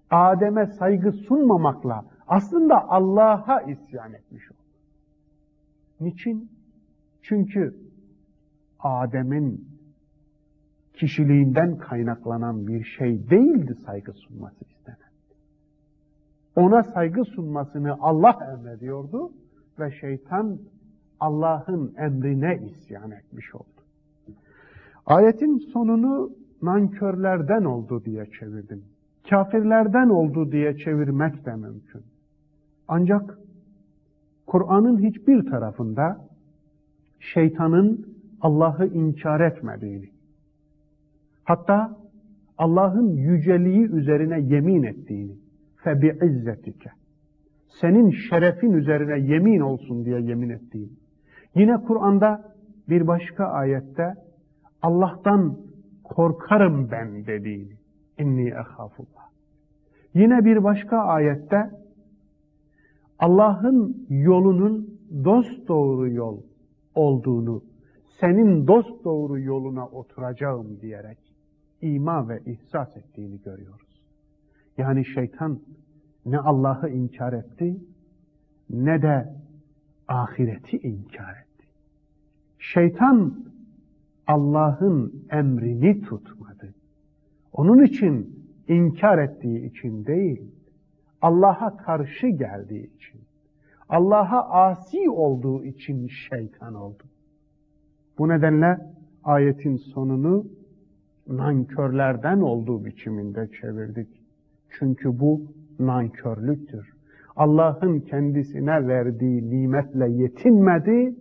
Adem'e saygı sunmamakla aslında Allah'a isyan etmiş oldu. Niçin? Çünkü Adem'in kişiliğinden kaynaklanan bir şey değildi saygı sunması. Ona saygı sunmasını Allah emrediyordu ve şeytan Allah'ın emrine isyan etmiş oldu. Ayetin sonunu nankörlerden oldu diye çevirdim. Kafirlerden oldu diye çevirmek de mümkün. Ancak Kur'an'ın hiçbir tarafında şeytanın Allah'ı inkar etmediğini, hatta Allah'ın yüceliği üzerine yemin ettiğini, فَبِعِزَّتِكَ senin şerefin üzerine yemin olsun diye yemin ettiğini, yine Kur'an'da bir başka ayette Allah'tan korkarım ben dediğini, inni ehafullah. Yine bir başka ayette Allah'ın yolunun dost doğru yol olduğunu, senin dost doğru yoluna oturacağım diyerek ima ve ihsas ettiğini görüyoruz. Yani şeytan ne Allah'ı inkar etti ne de ahireti inkar etti. Şeytan Allah'ın emrini tutmadı. Onun için inkar ettiği için değil, Allah'a karşı geldiği için, Allah'a asi olduğu için şeytan oldu. Bu nedenle ayetin sonunu nankörlerden olduğu biçiminde çevirdik. Çünkü bu nankörlüktür. Allah'ın kendisine verdiği nimetle yetinmedi,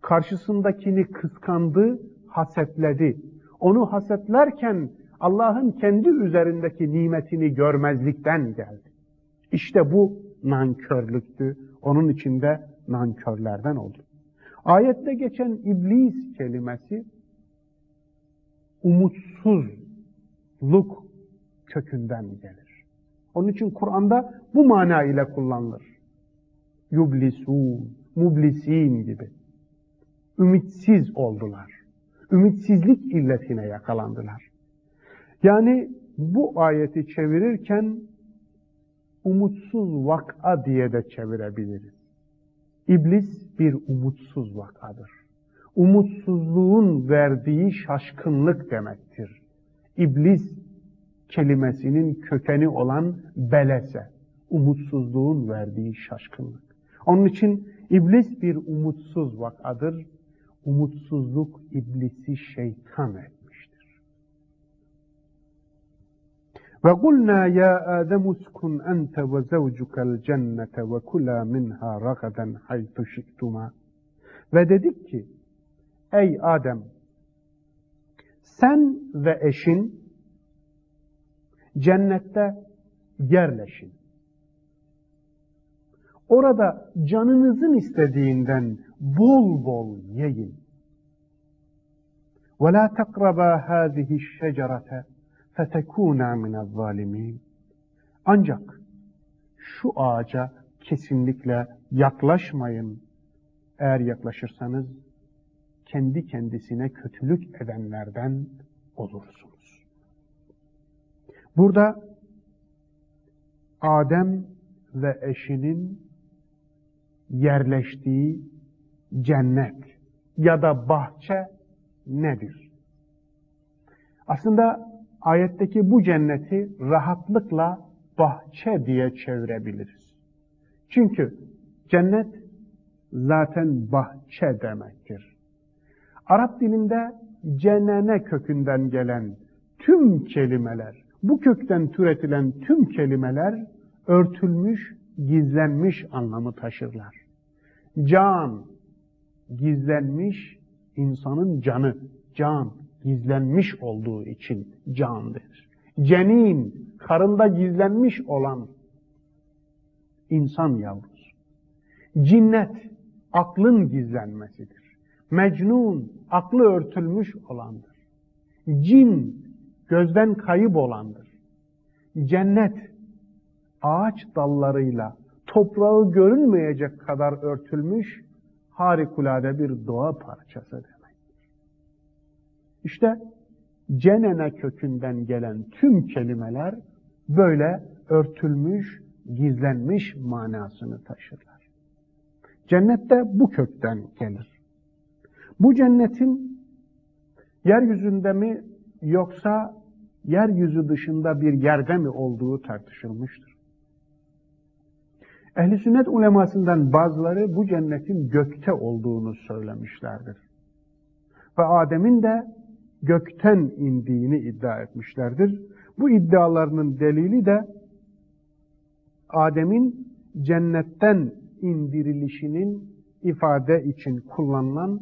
karşısındakini kıskandı, hasetledi. Onu hasetlerken Allah'ın kendi üzerindeki nimetini görmezlikten geldi. İşte bu nankörlüktü. Onun içinde nankörlerden oldu. Ayette geçen iblis kelimesi umutsuzluk kökünden gelir. Onun için Kur'an'da bu mana ile kullanılır. Yublisun, mublisin gibi. Ümitsiz oldular. Ümitsizlik illetine yakalandılar. Yani bu ayeti çevirirken umutsuz vak'a diye de çevirebiliriz. İblis bir umutsuz vakadır. Umutsuzluğun verdiği şaşkınlık demektir. İblis kelimesinin kökeni olan belese, umutsuzluğun verdiği şaşkınlık. Onun için iblis bir umutsuz vakadır. Umutsuzluk iblisi şeytan etmiştir. Ve kulna ya Adem uskun ente ve zevcukel cennete ve kula minha ragaden haytu şiktuma. Ve dedik ki, ey Adem, sen ve eşin cennette yerleşin. Orada canınızın istediğinden bol bol yiyin. وَلَا تَقْرَبَا هَذِهِ الشَّجَرَةَ فَتَكُونَا مِنَ الظَّالِمِينَ Ancak şu ağaca kesinlikle yaklaşmayın. Eğer yaklaşırsanız kendi kendisine kötülük edenlerden olursunuz. Burada Adem ve eşinin yerleştiği cennet ya da bahçe nedir? Aslında ayetteki bu cenneti rahatlıkla bahçe diye çevirebiliriz. Çünkü cennet zaten bahçe demektir. Arap dilinde cenene kökünden gelen tüm kelimeler, bu kökten türetilen tüm kelimeler örtülmüş, gizlenmiş anlamı taşırlar. Can, gizlenmiş insanın canı, can, gizlenmiş olduğu için can denir. Cenin, karında gizlenmiş olan insan yavrusu. Cinnet, aklın gizlenmesidir. Mecnun, aklı örtülmüş olandır. Cin, gözden kayıp olandır. Cennet, ağaç dallarıyla toprağı görünmeyecek kadar örtülmüş harikulade bir doğa parçası demektir. İşte cenene kökünden gelen tüm kelimeler böyle örtülmüş, gizlenmiş manasını taşırlar. Cennette bu kökten gelir. Bu cennetin yeryüzünde mi yoksa yeryüzü dışında bir yerde mi olduğu tartışılmıştır. Ehli sünnet ulemasından bazıları bu cennetin gökte olduğunu söylemişlerdir. Ve Adem'in de gökten indiğini iddia etmişlerdir. Bu iddialarının delili de Adem'in cennetten indirilişinin ifade için kullanılan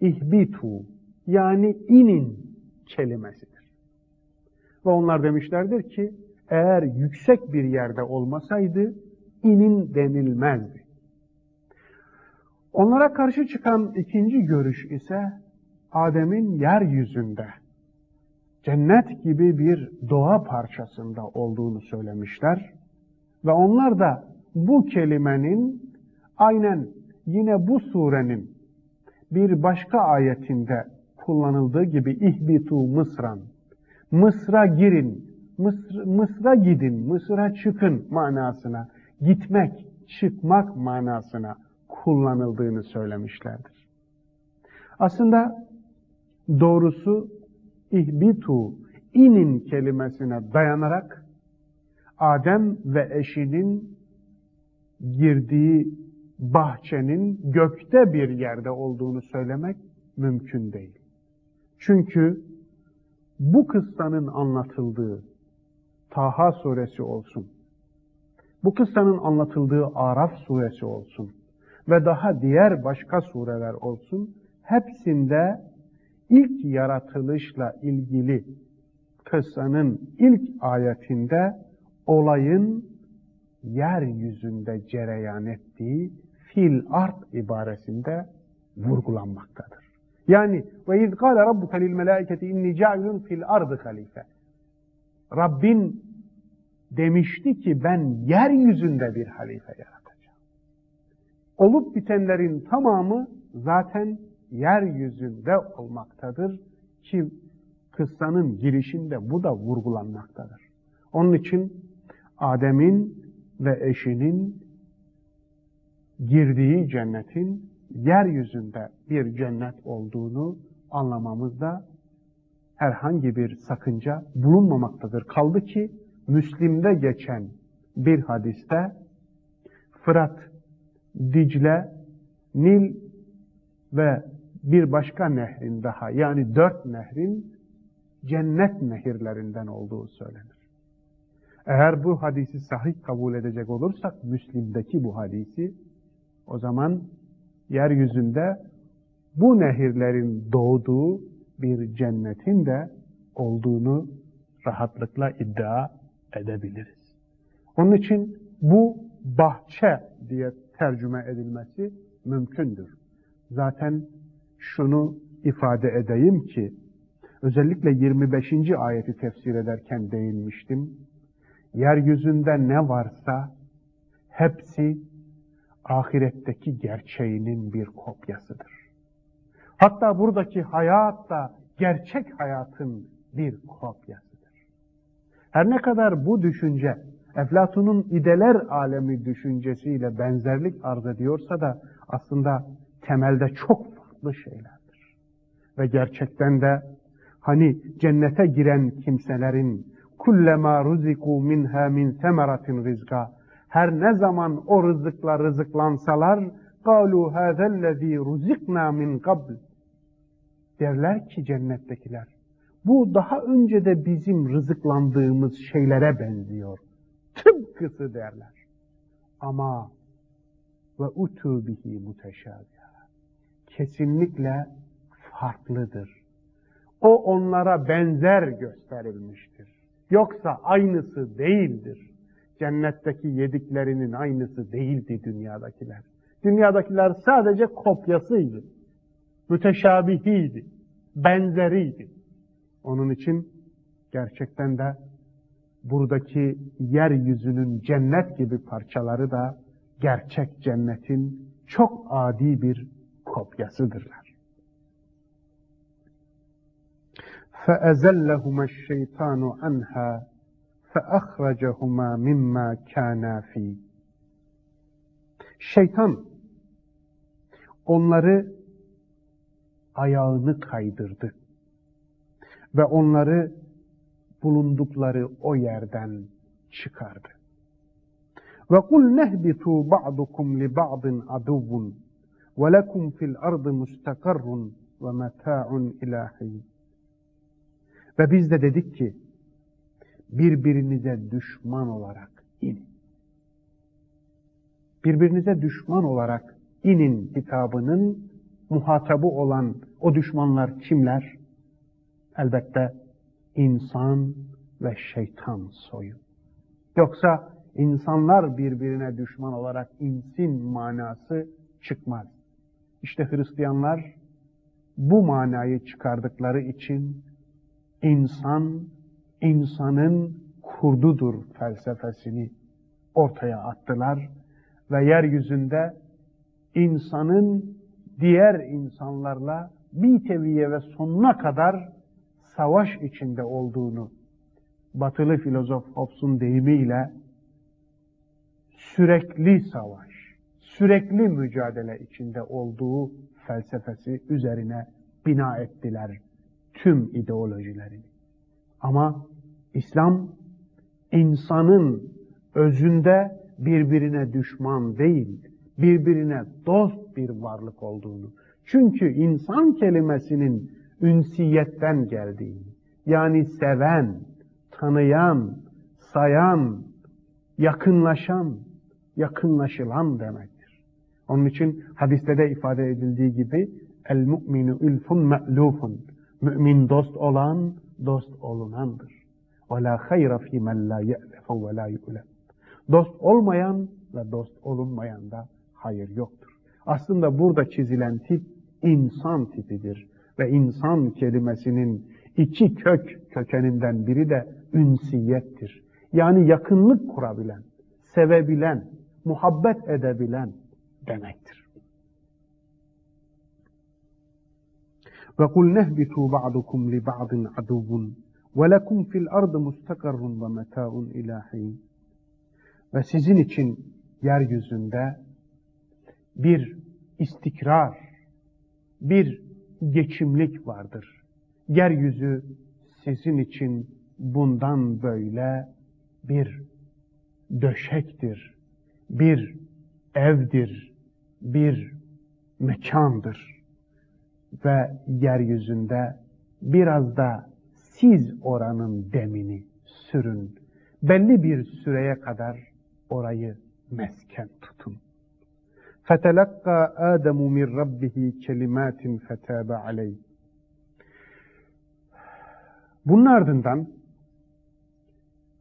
ihbitu yani inin kelimesidir. Ve onlar demişlerdir ki eğer yüksek bir yerde olmasaydı inin denilmezdi. Onlara karşı çıkan ikinci görüş ise Adem'in yeryüzünde cennet gibi bir doğa parçasında olduğunu söylemişler ve onlar da bu kelimenin aynen yine bu surenin bir başka ayetinde kullanıldığı gibi ihbitu Mısran, Mısır'a girin, Mısır, Mısır'a gidin, Mısır'a çıkın manasına, gitmek, çıkmak manasına kullanıldığını söylemişlerdir. Aslında doğrusu ihbitu, inin kelimesine dayanarak Adem ve eşinin girdiği bahçenin gökte bir yerde olduğunu söylemek mümkün değil. Çünkü bu kıssanın anlatıldığı Taha suresi olsun, bu kıssanın anlatıldığı Araf suresi olsun ve daha diğer başka sureler olsun, hepsinde ilk yaratılışla ilgili kıssanın ilk ayetinde olayın yeryüzünde cereyan ettiği fil art ibaresinde vurgulanmaktadır. Yani ve iz kâle rabbuke lil melâiketi inni ca'ilun fil ardı halife. Rabbin demişti ki ben yeryüzünde bir halife yaratacağım. Olup bitenlerin tamamı zaten yeryüzünde olmaktadır ki kıssanın girişinde bu da vurgulanmaktadır. Onun için Adem'in ve eşinin girdiği cennetin yeryüzünde bir cennet olduğunu anlamamızda herhangi bir sakınca bulunmamaktadır. Kaldı ki Müslim'de geçen bir hadiste Fırat, Dicle, Nil ve bir başka nehrin daha yani dört nehrin cennet nehirlerinden olduğu söylenir. Eğer bu hadisi sahih kabul edecek olursak Müslim'deki bu hadisi o zaman yeryüzünde bu nehirlerin doğduğu bir cennetin de olduğunu rahatlıkla iddia edebiliriz. Onun için bu bahçe diye tercüme edilmesi mümkündür. Zaten şunu ifade edeyim ki özellikle 25. ayeti tefsir ederken değinmiştim. Yeryüzünde ne varsa hepsi ahiretteki gerçeğinin bir kopyasıdır. Hatta buradaki hayat da gerçek hayatın bir kopyasıdır. Her ne kadar bu düşünce Eflatun'un ideler alemi düşüncesiyle benzerlik arz ediyorsa da aslında temelde çok farklı şeylerdir. Ve gerçekten de hani cennete giren kimselerin kullema ruziku minha min semeratin rizqa her ne zaman o rızıkla rızıklansalar قَالُوا هَذَا الَّذ۪ي رُزِقْنَا مِنْ قَبْلِ Derler ki cennettekiler, bu daha önce de bizim rızıklandığımız şeylere benziyor. Tıpkısı derler. Ama ve utu bihi muteşabiha. Kesinlikle farklıdır. O onlara benzer gösterilmiştir. Yoksa aynısı değildir. cennetteki yediklerinin aynısı değildi dünyadakiler. Dünyadakiler sadece kopyasıydı. Müteşabihiydi. Benzeriydi. Onun için gerçekten de buradaki yeryüzünün cennet gibi parçaları da gerçek cennetin çok adi bir kopyasıdırlar. فَأَزَلَّهُمَا الشَّيْطَانُ عَنْهَا فَأَخْرَجَهُمَا مِمَّا كَانَا ف۪يهِ Şeytan onları ayağını kaydırdı ve onları bulundukları o yerden çıkardı. Ve kul nehbitu ba'dukum li ba'din aduvun ve lekum fil ardı mustakarrun ve meta'un ilahi. Ve biz de dedik ki birbirinize düşman olarak inin. Birbirinize düşman olarak inin hitabının muhatabı olan o düşmanlar kimler? Elbette insan ve şeytan soyu. Yoksa insanlar birbirine düşman olarak insin manası çıkmaz. İşte Hristiyanlar bu manayı çıkardıkları için insan, insanın kurdudur felsefesini ortaya attılar ve yeryüzünde insanın diğer insanlarla bir teviye ve sonuna kadar savaş içinde olduğunu batılı filozof Hobbes'un deyimiyle sürekli savaş, sürekli mücadele içinde olduğu felsefesi üzerine bina ettiler tüm ideolojilerini. Ama İslam insanın özünde birbirine düşman değil, birbirine dost bir varlık olduğunu. Çünkü insan kelimesinin ünsiyetten geldiğini, yani seven, tanıyan, sayan, yakınlaşan, yakınlaşılan demektir. Onun için hadiste de ifade edildiği gibi el mu'minu ilfun me'lufun. Mümin dost olan, dost olunandır. Ve la hayra fî men la ye'lefu ve. Dost olmayan ve dost olunmayan da hayır yoktur. Aslında burada çizilen tip insan tipidir. Ve insan kelimesinin iki kök kökeninden biri de ünsiyettir. Yani yakınlık kurabilen, sevebilen, muhabbet edebilen demektir. Ve kul nehbitu ba'dukum li ba'din aduvun fil ardı mustakarrun ve meta'un ilahin. Ve sizin için yeryüzünde bir istikrar, bir geçimlik vardır. Yeryüzü sizin için bundan böyle bir döşektir, bir evdir, bir mekandır. Ve yeryüzünde biraz da siz oranın demini sürün. Belli bir süreye kadar orayı mesken tutun. فَتَلَقَّى آدَمُ مِنْ رَبِّهِ كَلِمَاتٍ فَتَابَ عَلَيْهِ Bunun ardından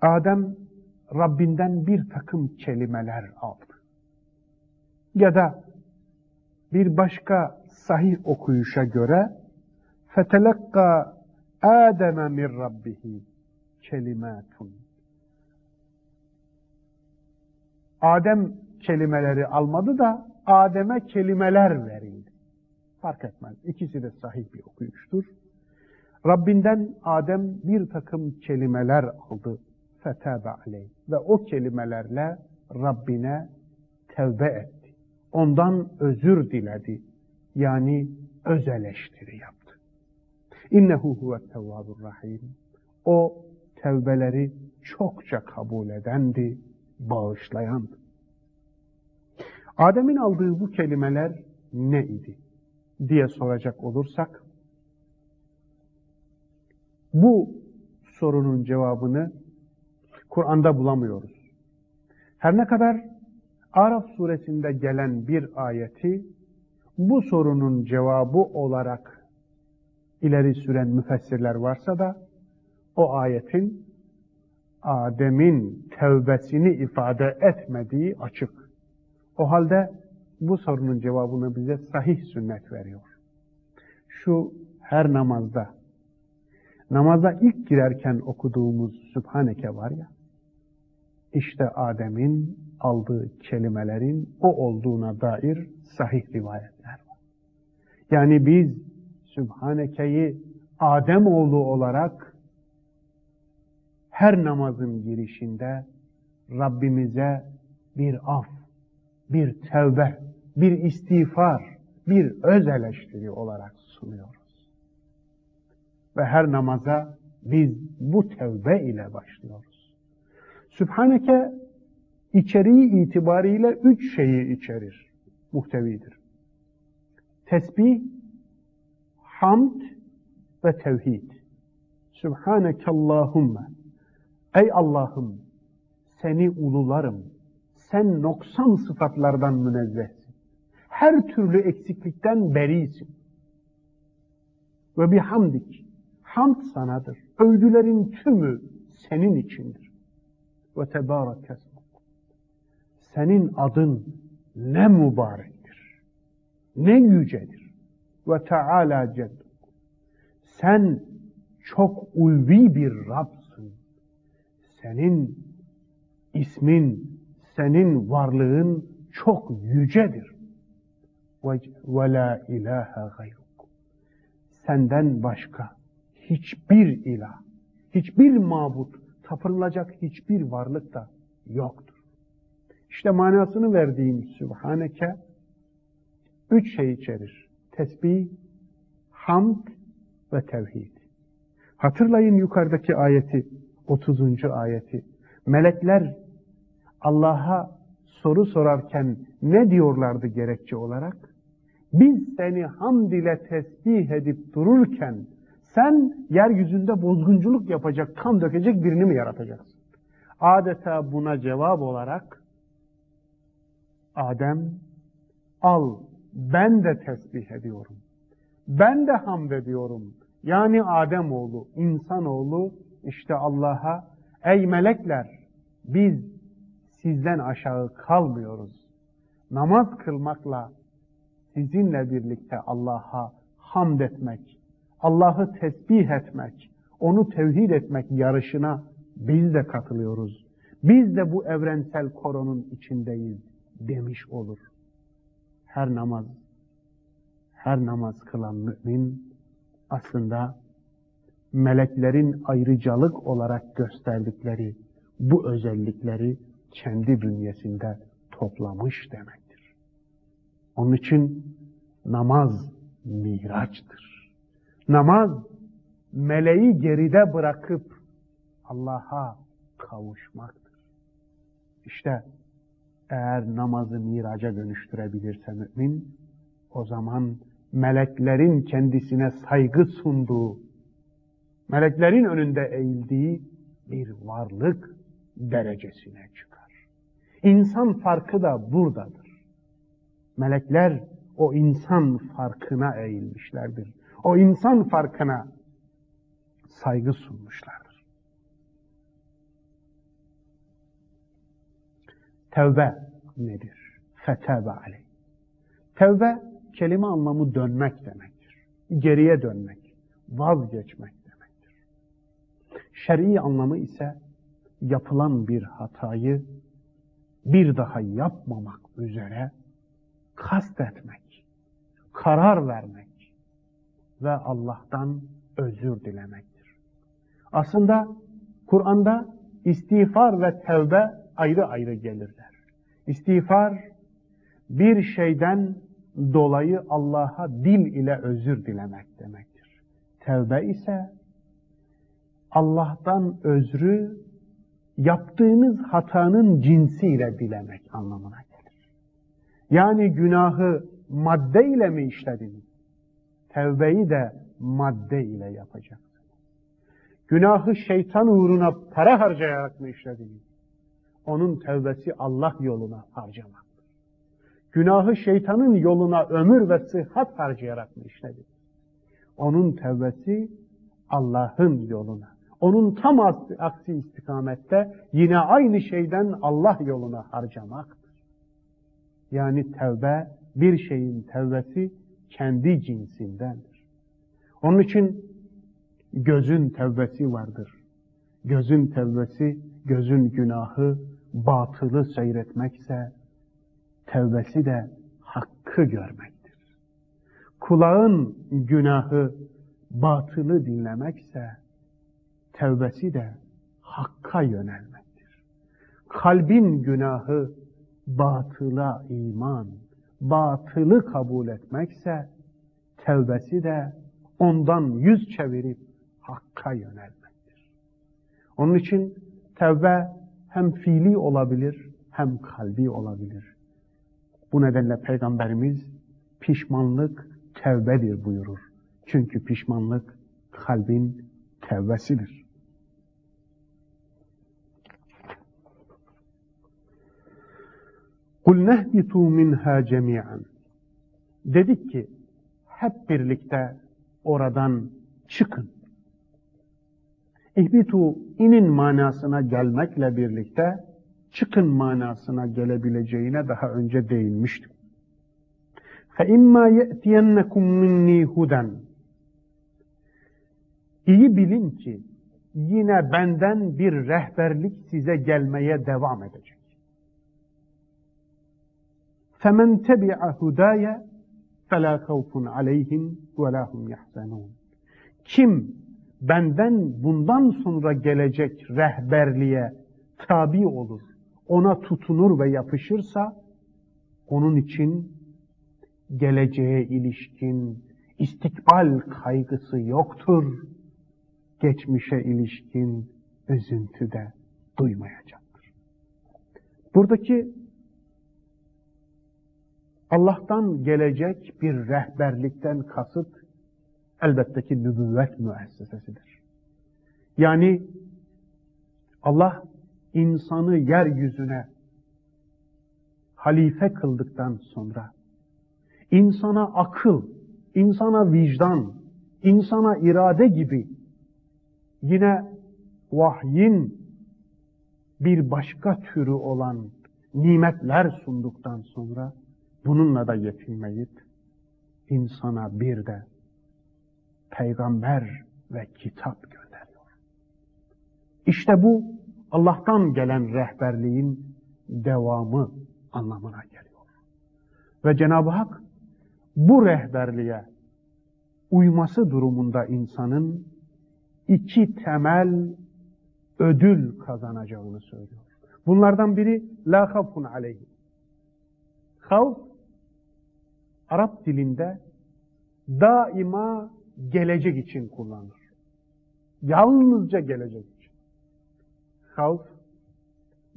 Adem Rabbinden bir takım kelimeler aldı. Ya da bir başka sahih okuyuşa göre فَتَلَقَّى Adem'e min Rabbihi kelimatun. Adem kelimeleri almadı da Adem'e kelimeler verildi. Fark etmez. İkisi de sahih bir okuyuştur. Rabbinden Adem bir takım kelimeler aldı. Fetebe aleyh. Ve o kelimelerle Rabbine tevbe etti. Ondan özür diledi. Yani öz eleştiri yaptı. İnnehu huve tevvabur rahim. O tevbeleri çokça kabul edendi, bağışlayandı. Adem'in aldığı bu kelimeler ne idi diye soracak olursak, bu sorunun cevabını Kur'an'da bulamıyoruz. Her ne kadar Araf suresinde gelen bir ayeti bu sorunun cevabı olarak ileri süren müfessirler varsa da o ayetin Adem'in tevbesini ifade etmediği açık. O halde bu sorunun cevabını bize sahih sünnet veriyor. Şu her namazda, namaza ilk girerken okuduğumuz Sübhaneke var ya, işte Adem'in aldığı kelimelerin o olduğuna dair sahih rivayetler var. Yani biz Sübhaneke'yi Adem oğlu olarak her namazın girişinde Rabbimize bir af, bir tevbe, bir istiğfar, bir öz eleştiri olarak sunuyoruz. Ve her namaza biz bu tevbe ile başlıyoruz. Sübhaneke içeriği itibariyle üç şeyi içerir, muhtevidir. Tesbih, hamd ve tevhid. Sübhaneke Allahümme. Ey Allah'ım seni ulularım. Sen noksan sıfatlardan münezzehsin. Her türlü eksiklikten berisin. Ve bihamdik. Hamd sanadır. Övgülerin tümü senin içindir. Ve tebarek Senin adın ne mübarektir. Ne yücedir. Ve teala cedduk. Sen çok ulvi bir Rab'sın. Senin ismin, senin varlığın çok yücedir. Ve la ilahe gayruk. Senden başka hiçbir ilah, hiçbir mabut, tapınılacak hiçbir varlık da yoktur. İşte manasını verdiğim Sübhaneke üç şey içerir. Tesbih, hamd ve tevhid. Hatırlayın yukarıdaki ayeti, 30. ayeti. Melekler Allah'a soru sorarken ne diyorlardı gerekçe olarak? Biz seni hamd ile tesbih edip dururken sen yeryüzünde bozgunculuk yapacak, kan dökecek birini mi yaratacaksın? Adeta buna cevap olarak Adem al ben de tesbih ediyorum. Ben de hamd ediyorum. Yani Adem oğlu, insan oğlu işte Allah'a ey melekler biz sizden aşağı kalmıyoruz. Namaz kılmakla sizinle birlikte Allah'a hamd etmek, Allah'ı tesbih etmek, onu tevhid etmek yarışına biz de katılıyoruz. Biz de bu evrensel koronun içindeyiz demiş olur. Her namaz, her namaz kılan mümin aslında meleklerin ayrıcalık olarak gösterdikleri bu özellikleri kendi bünyesinde toplamış demektir. Onun için namaz miraçtır. Namaz meleği geride bırakıp Allah'a kavuşmaktır. İşte eğer namazı miraca dönüştürebilirse mümin, o zaman meleklerin kendisine saygı sunduğu, meleklerin önünde eğildiği bir varlık derecesine çıkar. İnsan farkı da buradadır. Melekler o insan farkına eğilmişlerdir. O insan farkına saygı sunmuşlardır. Tevbe nedir? Fetebe aleyh. Tevbe kelime anlamı dönmek demektir. Geriye dönmek, vazgeçmek demektir. Şer'i anlamı ise yapılan bir hatayı bir daha yapmamak üzere kastetmek, karar vermek ve Allah'tan özür dilemektir. Aslında Kur'an'da istiğfar ve tevbe ayrı ayrı gelirler. İstiğfar bir şeyden dolayı Allah'a dil ile özür dilemek demektir. Tevbe ise Allah'tan özrü yaptığınız hatanın cinsiyle dilemek anlamına gelir. Yani günahı madde ile mi işlediniz? Tevbeyi de madde ile yapacaksınız. Günahı şeytan uğruna para harcayarak mı işlediniz? Onun tevbesi Allah yoluna harcamak. Günahı şeytanın yoluna ömür ve sıhhat harcayarak mı işlediniz? Onun tevbesi Allah'ın yoluna, onun tam aksi istikamette yine aynı şeyden Allah yoluna harcamaktır. Yani tevbe bir şeyin tevbesi kendi cinsindendir. Onun için gözün tevbesi vardır. Gözün tevbesi, gözün günahı batılı seyretmekse tevbesi de hakkı görmektir. Kulağın günahı batılı dinlemekse tevbesi de hakka yönelmektir. Kalbin günahı batıla iman, batılı kabul etmekse tevbesi de ondan yüz çevirip hakka yönelmektir. Onun için tevbe hem fiili olabilir hem kalbi olabilir. Bu nedenle Peygamberimiz pişmanlık tevbedir buyurur. Çünkü pişmanlık kalbin tevbesidir. قُلْ نَهْبِتُوا مِنْهَا جَمِيعًا Dedik ki hep birlikte oradan çıkın. İhbitu inin manasına gelmekle birlikte çıkın manasına gelebileceğine daha önce değinmiştim. فَاِمَّا يَأْتِيَنَّكُمْ مِنِّي هُدًا İyi bilin ki yine benden bir rehberlik size gelmeye devam edecek. فَمَنْ تَبِعَ هُدَايَ فَلَا خَوْفٌ عَلَيْهِمْ وَلَا هُمْ يَحْزَنُونَ Kim benden bundan sonra gelecek rehberliğe tabi olur, ona tutunur ve yapışırsa, onun için geleceğe ilişkin istikbal kaygısı yoktur. Geçmişe ilişkin üzüntü de duymayacaktır. Buradaki Allah'tan gelecek bir rehberlikten kasıt elbette ki nübüvvet müessesesidir. Yani Allah insanı yeryüzüne halife kıldıktan sonra insana akıl, insana vicdan, insana irade gibi yine vahyin bir başka türü olan nimetler sunduktan sonra bununla da yetinmeyip insana bir de peygamber ve kitap gönderiyor. İşte bu Allah'tan gelen rehberliğin devamı anlamına geliyor. Ve Cenab-ı Hak bu rehberliğe uyması durumunda insanın iki temel ödül kazanacağını söylüyor. Bunlardan biri la havfun aleyhi. Havf Arap dilinde daima gelecek için kullanılır. Yalnızca gelecek için. Havf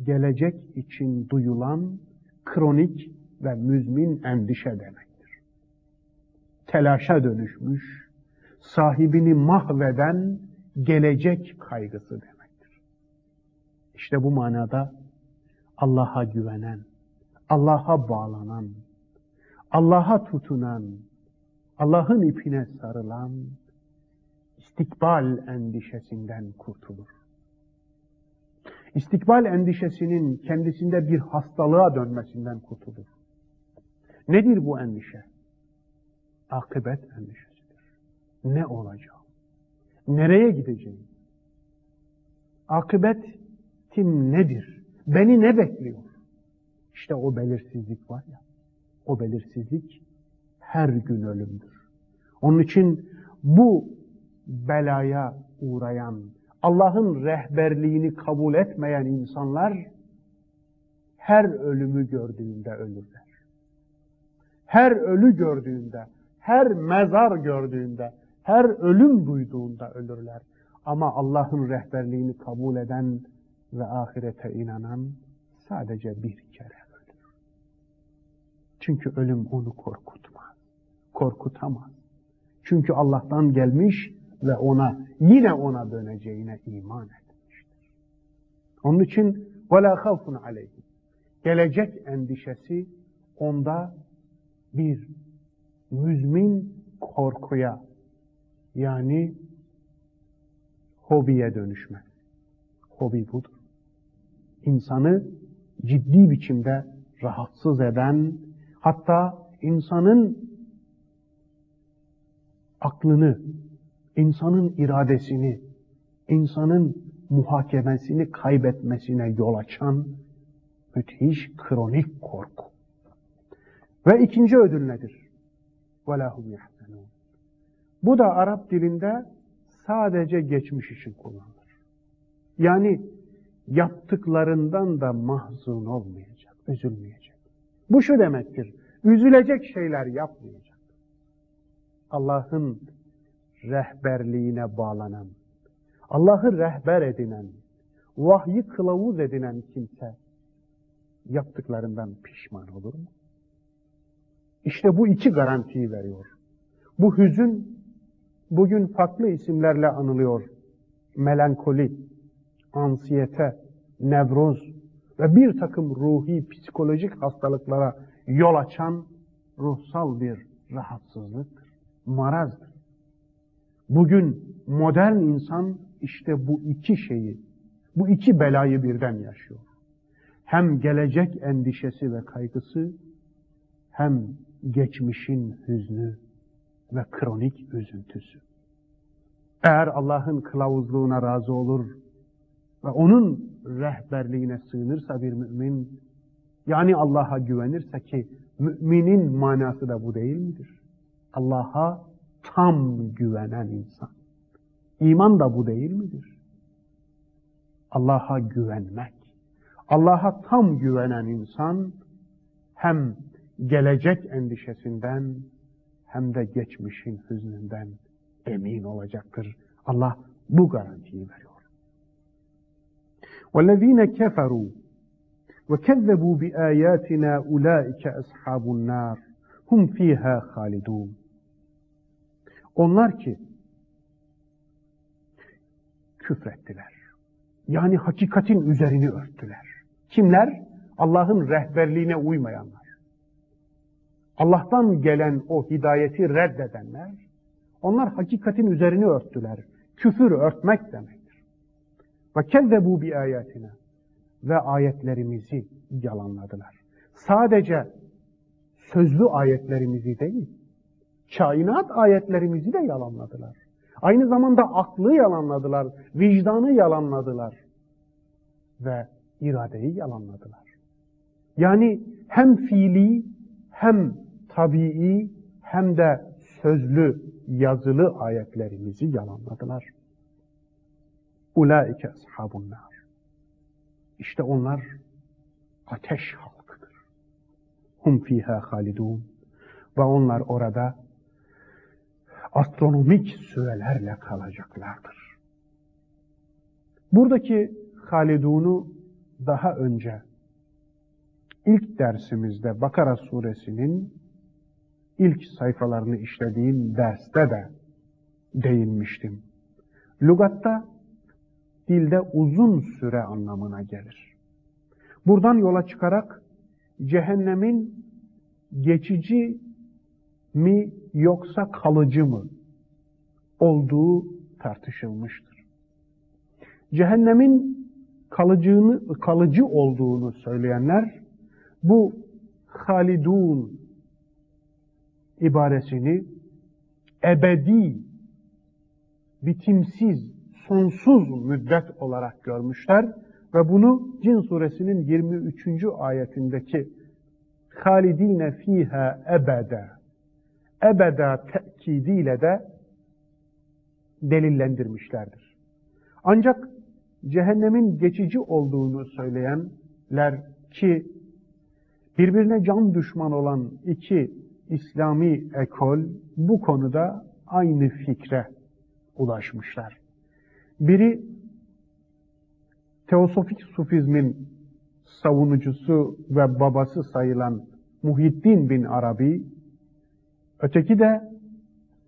gelecek için duyulan kronik ve müzmin endişe demektir. Telaşa dönüşmüş, sahibini mahveden gelecek kaygısı demektir. İşte bu manada Allah'a güvenen, Allah'a bağlanan, Allah'a tutunan, Allah'ın ipine sarılan istikbal endişesinden kurtulur. İstikbal endişesinin kendisinde bir hastalığa dönmesinden kurtulur. Nedir bu endişe? Akıbet endişesidir. Ne olacağım? Nereye gideceğim? Akıbetim nedir? Beni ne bekliyor? İşte o belirsizlik var ya. O belirsizlik her gün ölümdür. Onun için bu belaya uğrayan, Allah'ın rehberliğini kabul etmeyen insanlar her ölümü gördüğünde ölürler. Her ölü gördüğünde, her mezar gördüğünde, her ölüm duyduğunda ölürler. Ama Allah'ın rehberliğini kabul eden ve ahirete inanan sadece bir kere ölür. Çünkü ölüm onu korkutmaz, korkutamaz. Çünkü Allah'tan gelmiş ve ona yine ona döneceğine iman etmiştir. Onun için وَلَا خَوْفٌ عَلَيْهِ Gelecek endişesi onda bir müzmin korkuya yani hobiye dönüşmez. Hobi budur. İnsanı ciddi biçimde rahatsız eden, hatta insanın aklını, insanın iradesini, insanın muhakemesini kaybetmesine yol açan müthiş kronik korku. Ve ikinci ödül nedir? وَلَهُمْ يَحْزَنُونَ Bu da Arap dilinde sadece geçmiş için kullanılır. Yani yaptıklarından da mahzun olmayacak, üzülmeyecek. Bu şu demektir, üzülecek şeyler yapmayacak. Allah'ın rehberliğine bağlanan, Allah'ı rehber edinen, vahyi kılavuz edinen kimse yaptıklarından pişman olur mu? İşte bu iki garantiyi veriyor. Bu hüzün bugün farklı isimlerle anılıyor. Melankoli, ansiyete, nevroz ve bir takım ruhi, psikolojik hastalıklara yol açan ruhsal bir rahatsızlıktır, marazdır. Bugün modern insan işte bu iki şeyi, bu iki belayı birden yaşıyor. Hem gelecek endişesi ve kaygısı, hem geçmişin hüznü ve kronik üzüntüsü. Eğer Allah'ın kılavuzluğuna razı olur ve onun rehberliğine sığınırsa bir mümin, yani Allah'a güvenirse ki müminin manası da bu değil midir? Allah'a tam güvenen insan. İman da bu değil midir? Allah'a güvenmek. Allah'a tam güvenen insan hem gelecek endişesinden hem de geçmişin hüznünden emin olacaktır. Allah bu garantiyi veriyor. وَالَّذ۪ينَ كَفَرُوا وَكَذَّبُوا بِآيَاتِنَا اُولَٰئِكَ أَصْحَابُ النَّارِ هُمْ ف۪يهَا خَالِدُونَ onlar ki küfrettiler. Yani hakikatin üzerini örttüler. Kimler? Allah'ın rehberliğine uymayanlar. Allah'tan gelen o hidayeti reddedenler, onlar hakikatin üzerini örttüler. Küfür örtmek demektir. Ve kezzebu bi ayatina ve ayetlerimizi yalanladılar. Sadece sözlü ayetlerimizi değil, kainat ayetlerimizi de yalanladılar. Aynı zamanda aklı yalanladılar, vicdanı yalanladılar ve iradeyi yalanladılar. Yani hem fiili hem tabii hem de sözlü, yazılı ayetlerimizi yalanladılar. Ulaike ashabun nar. İşte onlar ateş halkıdır. Hum fiha halidun. Ve onlar orada astronomik sürelerle kalacaklardır. Buradaki Halidun'u daha önce ilk dersimizde Bakara suresinin ilk sayfalarını işlediğim derste de değinmiştim. Lugatta dilde uzun süre anlamına gelir. Buradan yola çıkarak cehennemin geçici mi yoksa kalıcı mı olduğu tartışılmıştır. Cehennemin kalıcını, kalıcı olduğunu söyleyenler bu halidun ibaresini ebedi, bitimsiz, sonsuz müddet olarak görmüşler ve bunu Cin suresinin 23. ayetindeki halidine fiha ebede ebeda tekidiyle de delillendirmişlerdir. Ancak cehennemin geçici olduğunu söyleyenler ki birbirine can düşman olan iki İslami ekol bu konuda aynı fikre ulaşmışlar. Biri teosofik sufizmin savunucusu ve babası sayılan Muhiddin bin Arabi, öteki de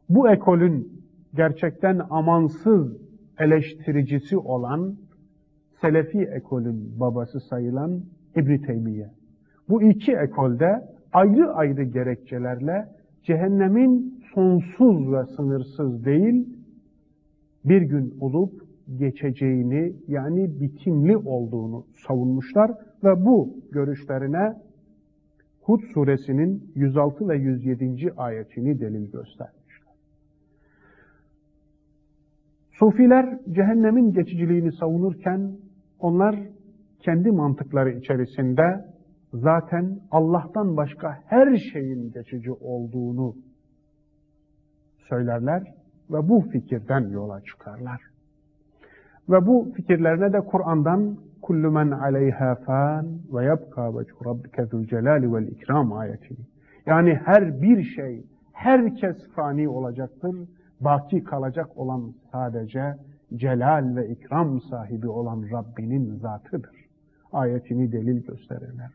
bu ekolün gerçekten amansız eleştiricisi olan Selefi ekolün babası sayılan İbn Teymiye. Bu iki ekolde ayrı ayrı gerekçelerle cehennemin sonsuz ve sınırsız değil, bir gün olup geçeceğini yani bitimli olduğunu savunmuşlar ve bu görüşlerine Hud suresinin 106 ve 107. ayetini delil göstermişler. Sufiler cehennemin geçiciliğini savunurken onlar kendi mantıkları içerisinde zaten Allah'tan başka her şeyin geçici olduğunu söylerler ve bu fikirden yola çıkarlar. Ve bu fikirlerine de Kur'an'dan aleyha fan ve yabqa vechu rabbike zul celali vel ikram ayetini. Yani her bir şey, herkes fani olacaktır. Baki kalacak olan sadece celal ve ikram sahibi olan Rabbinin zatıdır. Ayetini delil gösterirler.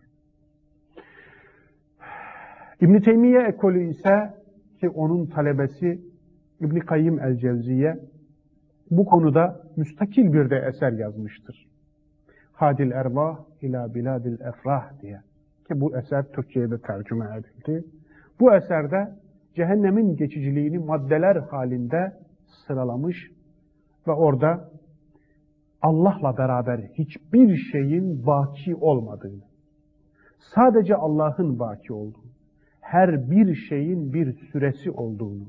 İbn Teymiye ekolü ise ki onun talebesi İbn Kayyim el-Cevziye bu konuda müstakil bir de eser yazmıştır. Hadil Ervah ila Biladil Efrah diye. Ki bu eser Türkçe'ye de tercüme edildi. Bu eserde cehennemin geçiciliğini maddeler halinde sıralamış ve orada Allah'la beraber hiçbir şeyin baki olmadığını, sadece Allah'ın baki olduğunu, her bir şeyin bir süresi olduğunu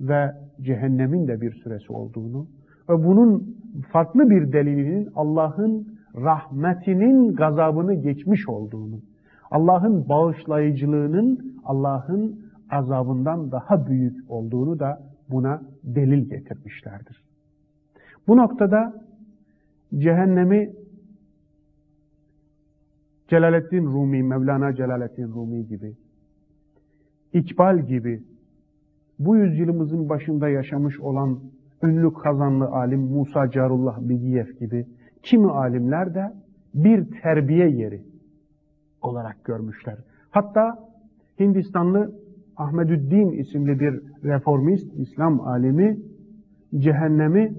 ve cehennemin de bir süresi olduğunu ve bunun farklı bir delilinin Allah'ın rahmetinin gazabını geçmiş olduğunu, Allah'ın bağışlayıcılığının Allah'ın azabından daha büyük olduğunu da buna delil getirmişlerdir. Bu noktada cehennemi Celaleddin Rumi, Mevlana Celaleddin Rumi gibi, İkbal gibi, bu yüzyılımızın başında yaşamış olan ünlü kazanlı alim Musa Carullah Bigiyev gibi kimi alimler de bir terbiye yeri olarak görmüşler. Hatta Hindistanlı Ahmedüddin isimli bir reformist İslam alimi cehennemi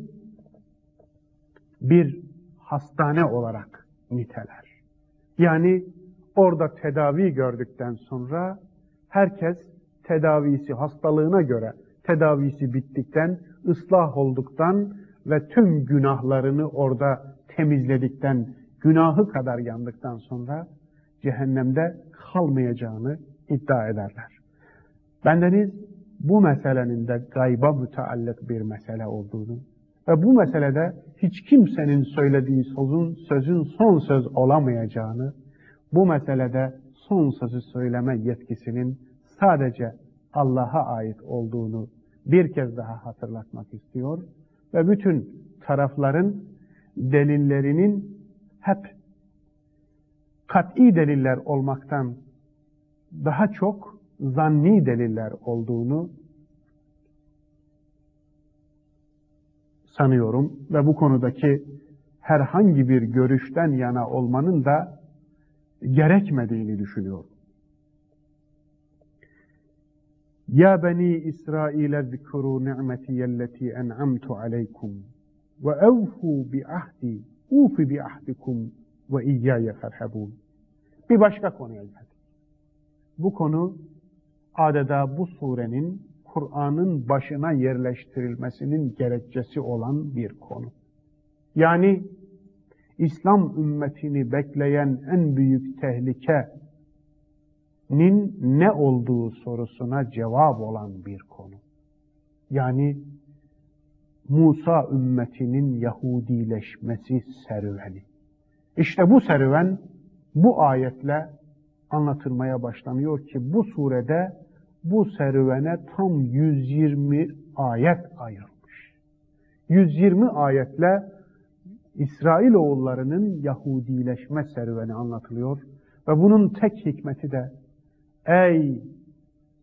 bir hastane olarak niteler. Yani orada tedavi gördükten sonra herkes tedavisi hastalığına göre tedavisi bittikten, ıslah olduktan ve tüm günahlarını orada temizledikten, günahı kadar yandıktan sonra cehennemde kalmayacağını iddia ederler. Bendeniz bu meselenin de gayba müteallık bir mesele olduğunu ve bu meselede hiç kimsenin söylediği sözün, sözün son söz olamayacağını, bu meselede son sözü söyleme yetkisinin sadece Allah'a ait olduğunu bir kez daha hatırlatmak istiyor ve bütün tarafların delillerinin hep kat'i deliller olmaktan daha çok zanni deliller olduğunu sanıyorum ve bu konudaki herhangi bir görüşten yana olmanın da gerekmediğini düşünüyorum. Ya beni İsrail zikru ni'metiyelleti en'amtu aleykum ve evfu bi ahdi ufi bi ahdikum ve iyyâye ferhabûn. Bir başka konuya geldik. Bu konu adeta bu surenin Kur'an'ın başına yerleştirilmesinin gerekçesi olan bir konu. Yani İslam ümmetini bekleyen en büyük tehlikenin ne olduğu sorusuna cevap olan bir konu. Yani Musa ümmetinin Yahudileşmesi serüveni. İşte bu serüven bu ayetle anlatılmaya başlanıyor ki bu surede bu serüvene tam 120 ayet ayrılmış. 120 ayetle İsrail oğullarının Yahudileşme serüveni anlatılıyor ve bunun tek hikmeti de ey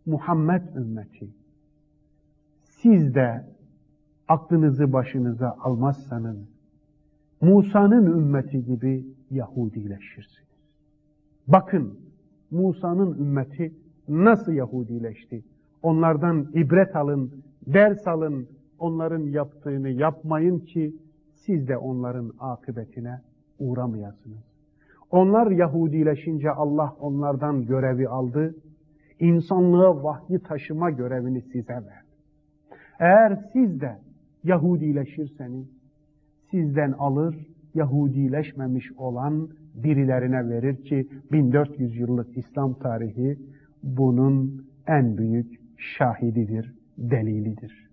Muhammed ümmeti siz de aklınızı başınıza almazsanız Musa'nın ümmeti gibi Yahudileşirsiniz. Bakın Musa'nın ümmeti nasıl Yahudileşti? Onlardan ibret alın, ders alın, onların yaptığını yapmayın ki siz de onların akıbetine uğramayasınız. Onlar Yahudileşince Allah onlardan görevi aldı, insanlığa vahyi taşıma görevini size verdi. Eğer siz de Yahudileşirseniz, sizden alır, Yahudileşmemiş olan birilerine verir ki 1400 yıllık İslam tarihi bunun en büyük şahididir, delilidir.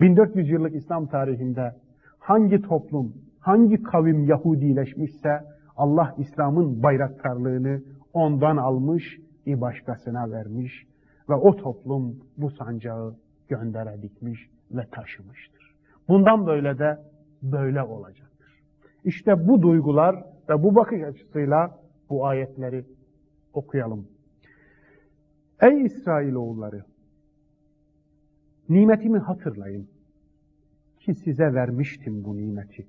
1400 yıllık İslam tarihinde hangi toplum, hangi kavim Yahudileşmişse Allah İslam'ın bayraktarlığını ondan almış, bir başkasına vermiş ve o toplum bu sancağı göndere dikmiş ve taşımıştır. Bundan böyle de böyle olacaktır. İşte bu duygular ve bu bakış açısıyla bu ayetleri okuyalım. Ey İsrailoğulları! Nimetimi hatırlayın ki size vermiştim bu nimeti.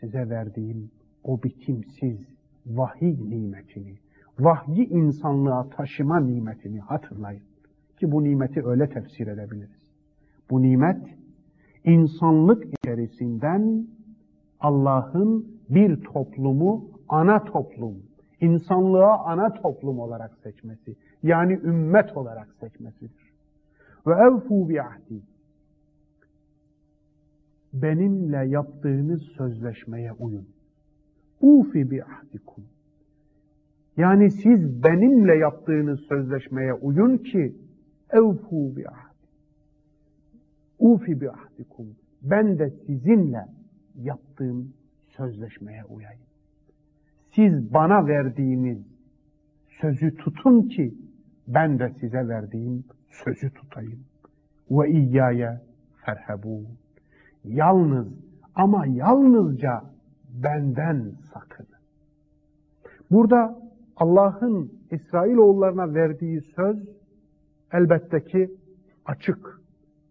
Size verdiğim o bitimsiz vahiy nimetini, vahyi insanlığa taşıma nimetini hatırlayın. Ki bu nimeti öyle tefsir edebiliriz. Bu nimet insanlık içerisinden Allah'ın bir toplumu ana toplum, insanlığa ana toplum olarak seçmesi. Yani ümmet olarak seçmesidir. Ve evfu bi ahdi. Benimle yaptığınız sözleşmeye uyun. Ufi bi ahdikum. Yani siz benimle yaptığınız sözleşmeye uyun ki evfu bi ahdi. Ufi bi ahdikum. Ben de sizinle yaptığım sözleşmeye uyayım. Siz bana verdiğiniz sözü tutun ki ben de size verdiğim sözü tutayım. Ve iyyaya ferhebu. Yalnız ama yalnızca benden sakının. Burada Allah'ın İsrailoğullarına verdiği söz elbette ki açık.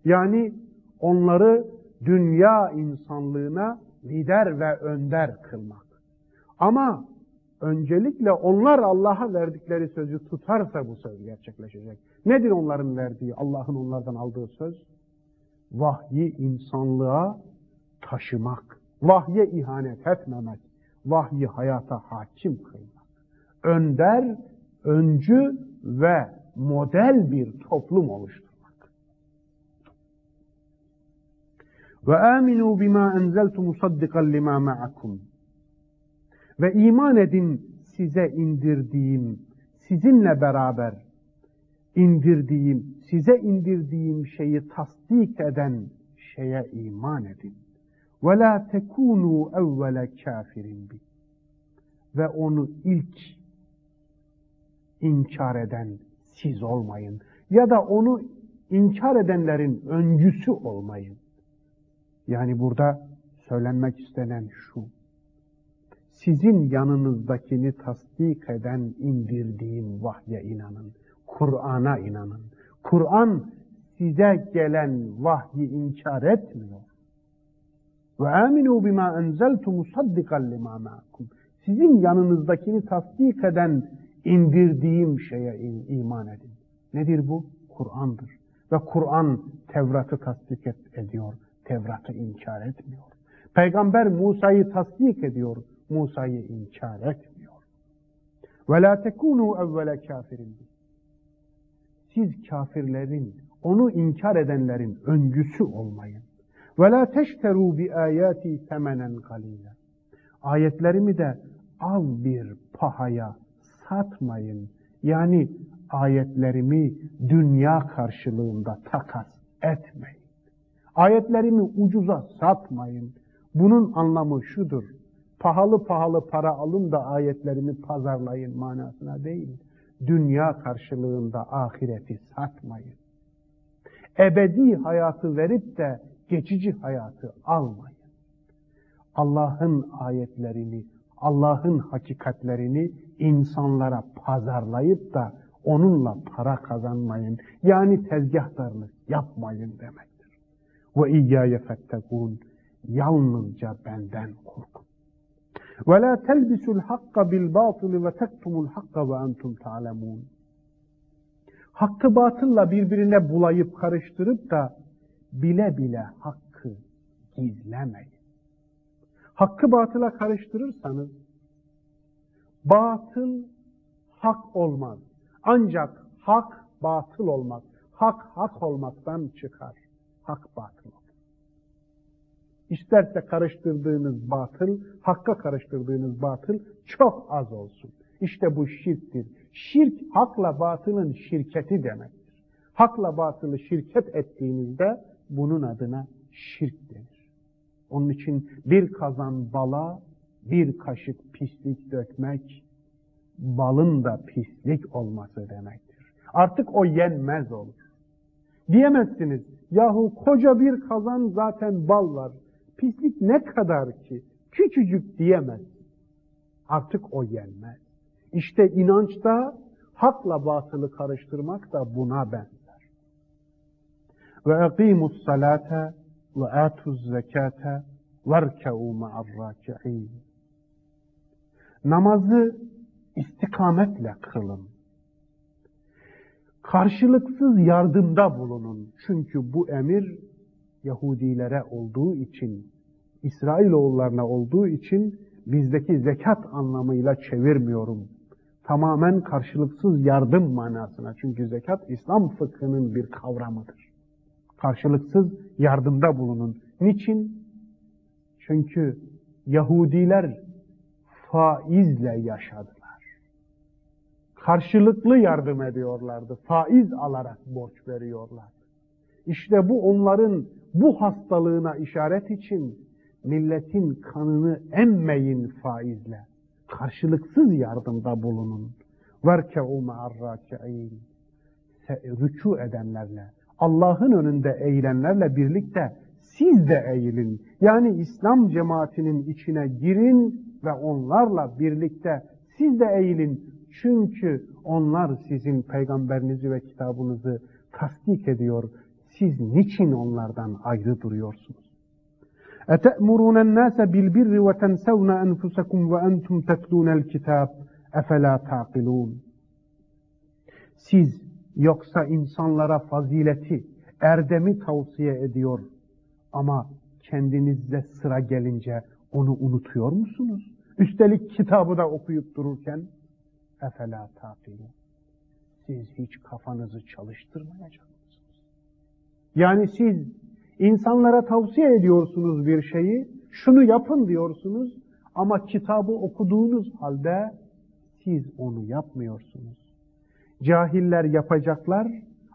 Yani onları dünya insanlığına lider ve önder kılmak. Ama öncelikle onlar Allah'a verdikleri sözü tutarsa bu söz gerçekleşecek. Nedir onların verdiği, Allah'ın onlardan aldığı söz? Vahyi insanlığa taşımak, vahye ihanet etmemek, vahyi hayata hakim kılmak. Önder, öncü ve model bir toplum oluşturmak. Ve aminu bima enzeltu musaddikan lima ma'akum. Ve iman edin size indirdiğim, sizinle beraber indirdiğim, size indirdiğim şeyi tasdik eden şeye iman edin. Ve la tekunu evvele kafirin bi. Ve onu ilk inkar eden siz olmayın. Ya da onu inkar edenlerin öncüsü olmayın. Yani burada söylenmek istenen şu. Sizin yanınızdakini tasdik eden indirdiğim vahye inanın. Kur'an'a inanın. Kur'an size gelen vahyi inkar etmiyor. Ve aminu bima enzeltu musaddikan lima ma'akum. Sizin yanınızdakini tasdik eden indirdiğim şeye iman edin. Nedir bu? Kur'an'dır. Ve Kur'an Tevrat'ı tasdik ediyor. Tevrat'ı inkar etmiyor. Peygamber Musa'yı tasdik ediyor. Musa'yı inkar etmiyor. La tekunu evvele kafirin. Siz kafirlerin, onu inkar edenlerin öncüsü olmayın. Teşteru bi ayati temenen galila. Ayetlerimi de az bir pahaya satmayın. Yani ayetlerimi dünya karşılığında takas etmeyin. Ayetlerimi ucuza satmayın. Bunun anlamı şudur. Pahalı pahalı para alın da ayetlerimi pazarlayın manasına değil. Dünya karşılığında ahireti satmayın. Ebedi hayatı verip de geçici hayatı almayın. Allah'ın ayetlerini, Allah'ın hakikatlerini insanlara pazarlayıp da onunla para kazanmayın. Yani tezgahtarlık yapmayın demek. Ve iyyâye fettekûn. Yalnızca benden korkun. Ve la telbisul hakka bil batili ve tektumul hakka ve entum ta'lemûn. Hakkı batılla birbirine bulayıp karıştırıp da bile bile hakkı gizlemeyin. Hakkı batıla karıştırırsanız batıl hak olmaz. Ancak hak batıl olmaz. Hak hak olmaktan çıkar hak batıl olur. İsterse karıştırdığınız batıl, hakka karıştırdığınız batıl çok az olsun. İşte bu şirktir. Şirk hakla batılın şirketi demektir. Hakla batılı şirket ettiğinizde bunun adına şirk denir. Onun için bir kazan bala bir kaşık pislik dökmek balın da pislik olması demektir. Artık o yenmez olur. Diyemezsiniz, yahu koca bir kazan zaten bal var. Pislik ne kadar ki? Küçücük diyemez. Artık o yenmez. İşte inançta hakla batılı karıştırmak da buna benzer. Ve akimus salate ve atuz zekate verke'u ma'arraki'in. Namazı istikametle kılın. Karşılıksız yardımda bulunun. Çünkü bu emir Yahudilere olduğu için, İsrailoğullarına olduğu için bizdeki zekat anlamıyla çevirmiyorum. Tamamen karşılıksız yardım manasına. Çünkü zekat İslam fıkhının bir kavramıdır. Karşılıksız yardımda bulunun. Niçin? Çünkü Yahudiler faizle yaşadılar Karşılıklı yardım ediyorlardı. Faiz alarak borç veriyorlardı. İşte bu onların bu hastalığına işaret için milletin kanını emmeyin faizle. Karşılıksız yardımda bulunun. وَرْكَعُوا مَعَ الرَّاكِعِينَ Rükû edenlerle, Allah'ın önünde eğilenlerle birlikte siz de eğilin. Yani İslam cemaatinin içine girin ve onlarla birlikte siz de eğilin. Çünkü onlar sizin peygamberinizi ve kitabınızı tasdik ediyor. Siz niçin onlardan ayrı duruyorsunuz? اَتَأْمُرُونَ النَّاسَ بِالْبِرِّ وَتَنْسَوْنَ أَنْفُسَكُمْ وَأَنْتُمْ تَتْلُونَ الْكِتَابِ اَفَلَا تَعْقِلُونَ Siz yoksa insanlara fazileti, erdemi tavsiye ediyor ama kendinizde sıra gelince onu unutuyor musunuz? Üstelik kitabı da okuyup dururken efela taqilun. Siz hiç kafanızı çalıştırmayacak mısınız? Yani siz insanlara tavsiye ediyorsunuz bir şeyi, şunu yapın diyorsunuz ama kitabı okuduğunuz halde siz onu yapmıyorsunuz. Cahiller yapacaklar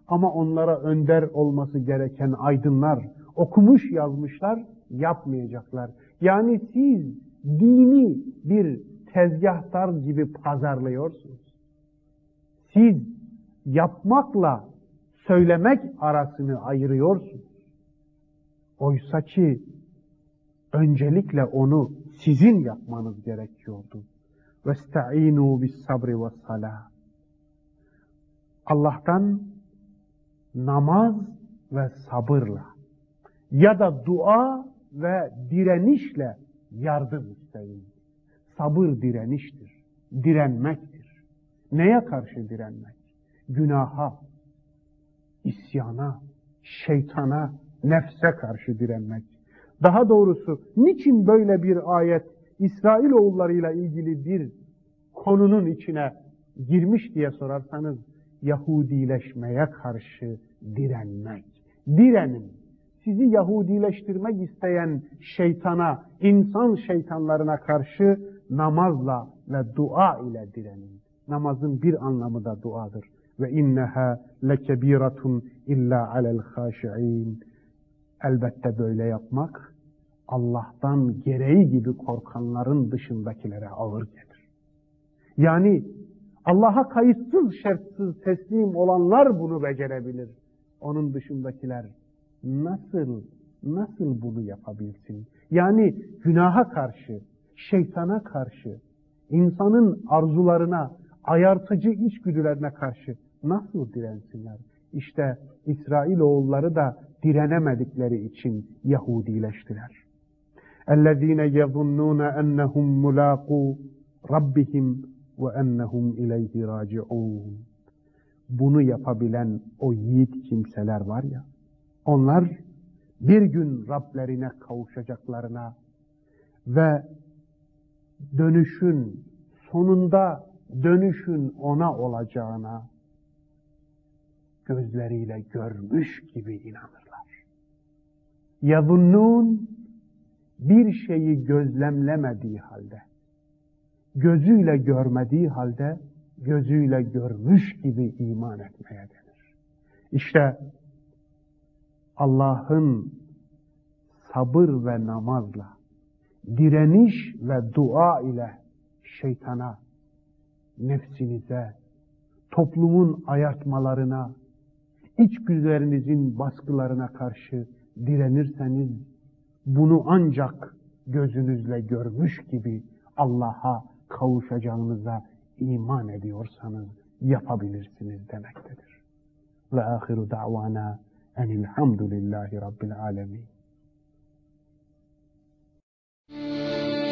ama onlara önder olması gereken aydınlar, okumuş yazmışlar, yapmayacaklar. Yani siz dini bir tezgahtar gibi pazarlıyorsunuz. Siz yapmakla söylemek arasını ayırıyorsunuz. Oysa ki öncelikle onu sizin yapmanız gerekiyordu. Vestainu bis sabri ve salah. Allah'tan namaz ve sabırla ya da dua ve direnişle yardım isteyin. Sabır direniştir, direnmektir. Neye karşı direnmek? Günaha, isyana, şeytana, nefse karşı direnmek. Daha doğrusu niçin böyle bir ayet İsrail oğullarıyla ilgili bir konunun içine girmiş diye sorarsanız Yahudileşmeye karşı direnmek. Direnin. Sizi Yahudileştirmek isteyen şeytana, insan şeytanlarına karşı namazla ve dua ile direnin. Namazın bir anlamı da duadır. Ve inneha lekebiratun illa alel haşi'in. Elbette böyle yapmak Allah'tan gereği gibi korkanların dışındakilere ağır gelir. Yani Allah'a kayıtsız şartsız teslim olanlar bunu becerebilir. Onun dışındakiler nasıl nasıl bunu yapabilsin? Yani günaha karşı, şeytana karşı, insanın arzularına, ayartıcı içgüdülerine karşı nasıl dirensinler? İşte İsrail oğulları da direnemedikleri için Yahudileştiler. اَلَّذ۪ينَ يَظُنُّونَ اَنَّهُمْ مُلَاقُوا رَبِّهِمْ وَاَنَّهُمْ اِلَيْهِ رَاجِعُونَ Bunu yapabilen o yiğit kimseler var ya, onlar bir gün Rablerine kavuşacaklarına ve dönüşün sonunda dönüşün ona olacağına gözleriyle görmüş gibi inanırlar. Yazunnun bir şeyi gözlemlemediği halde, gözüyle görmediği halde, gözüyle görmüş gibi iman etmeye denir. İşte Allah'ın sabır ve namazla, direniş ve dua ile şeytana, nefsinize, toplumun ayartmalarına, içgüdülerinizin baskılarına karşı direnirseniz, bunu ancak gözünüzle görmüş gibi Allah'a kavuşacağınıza iman ediyorsanız yapabilirsiniz demektedir. Ve ahiru da'vana enilhamdülillahi rabbil alemin. Música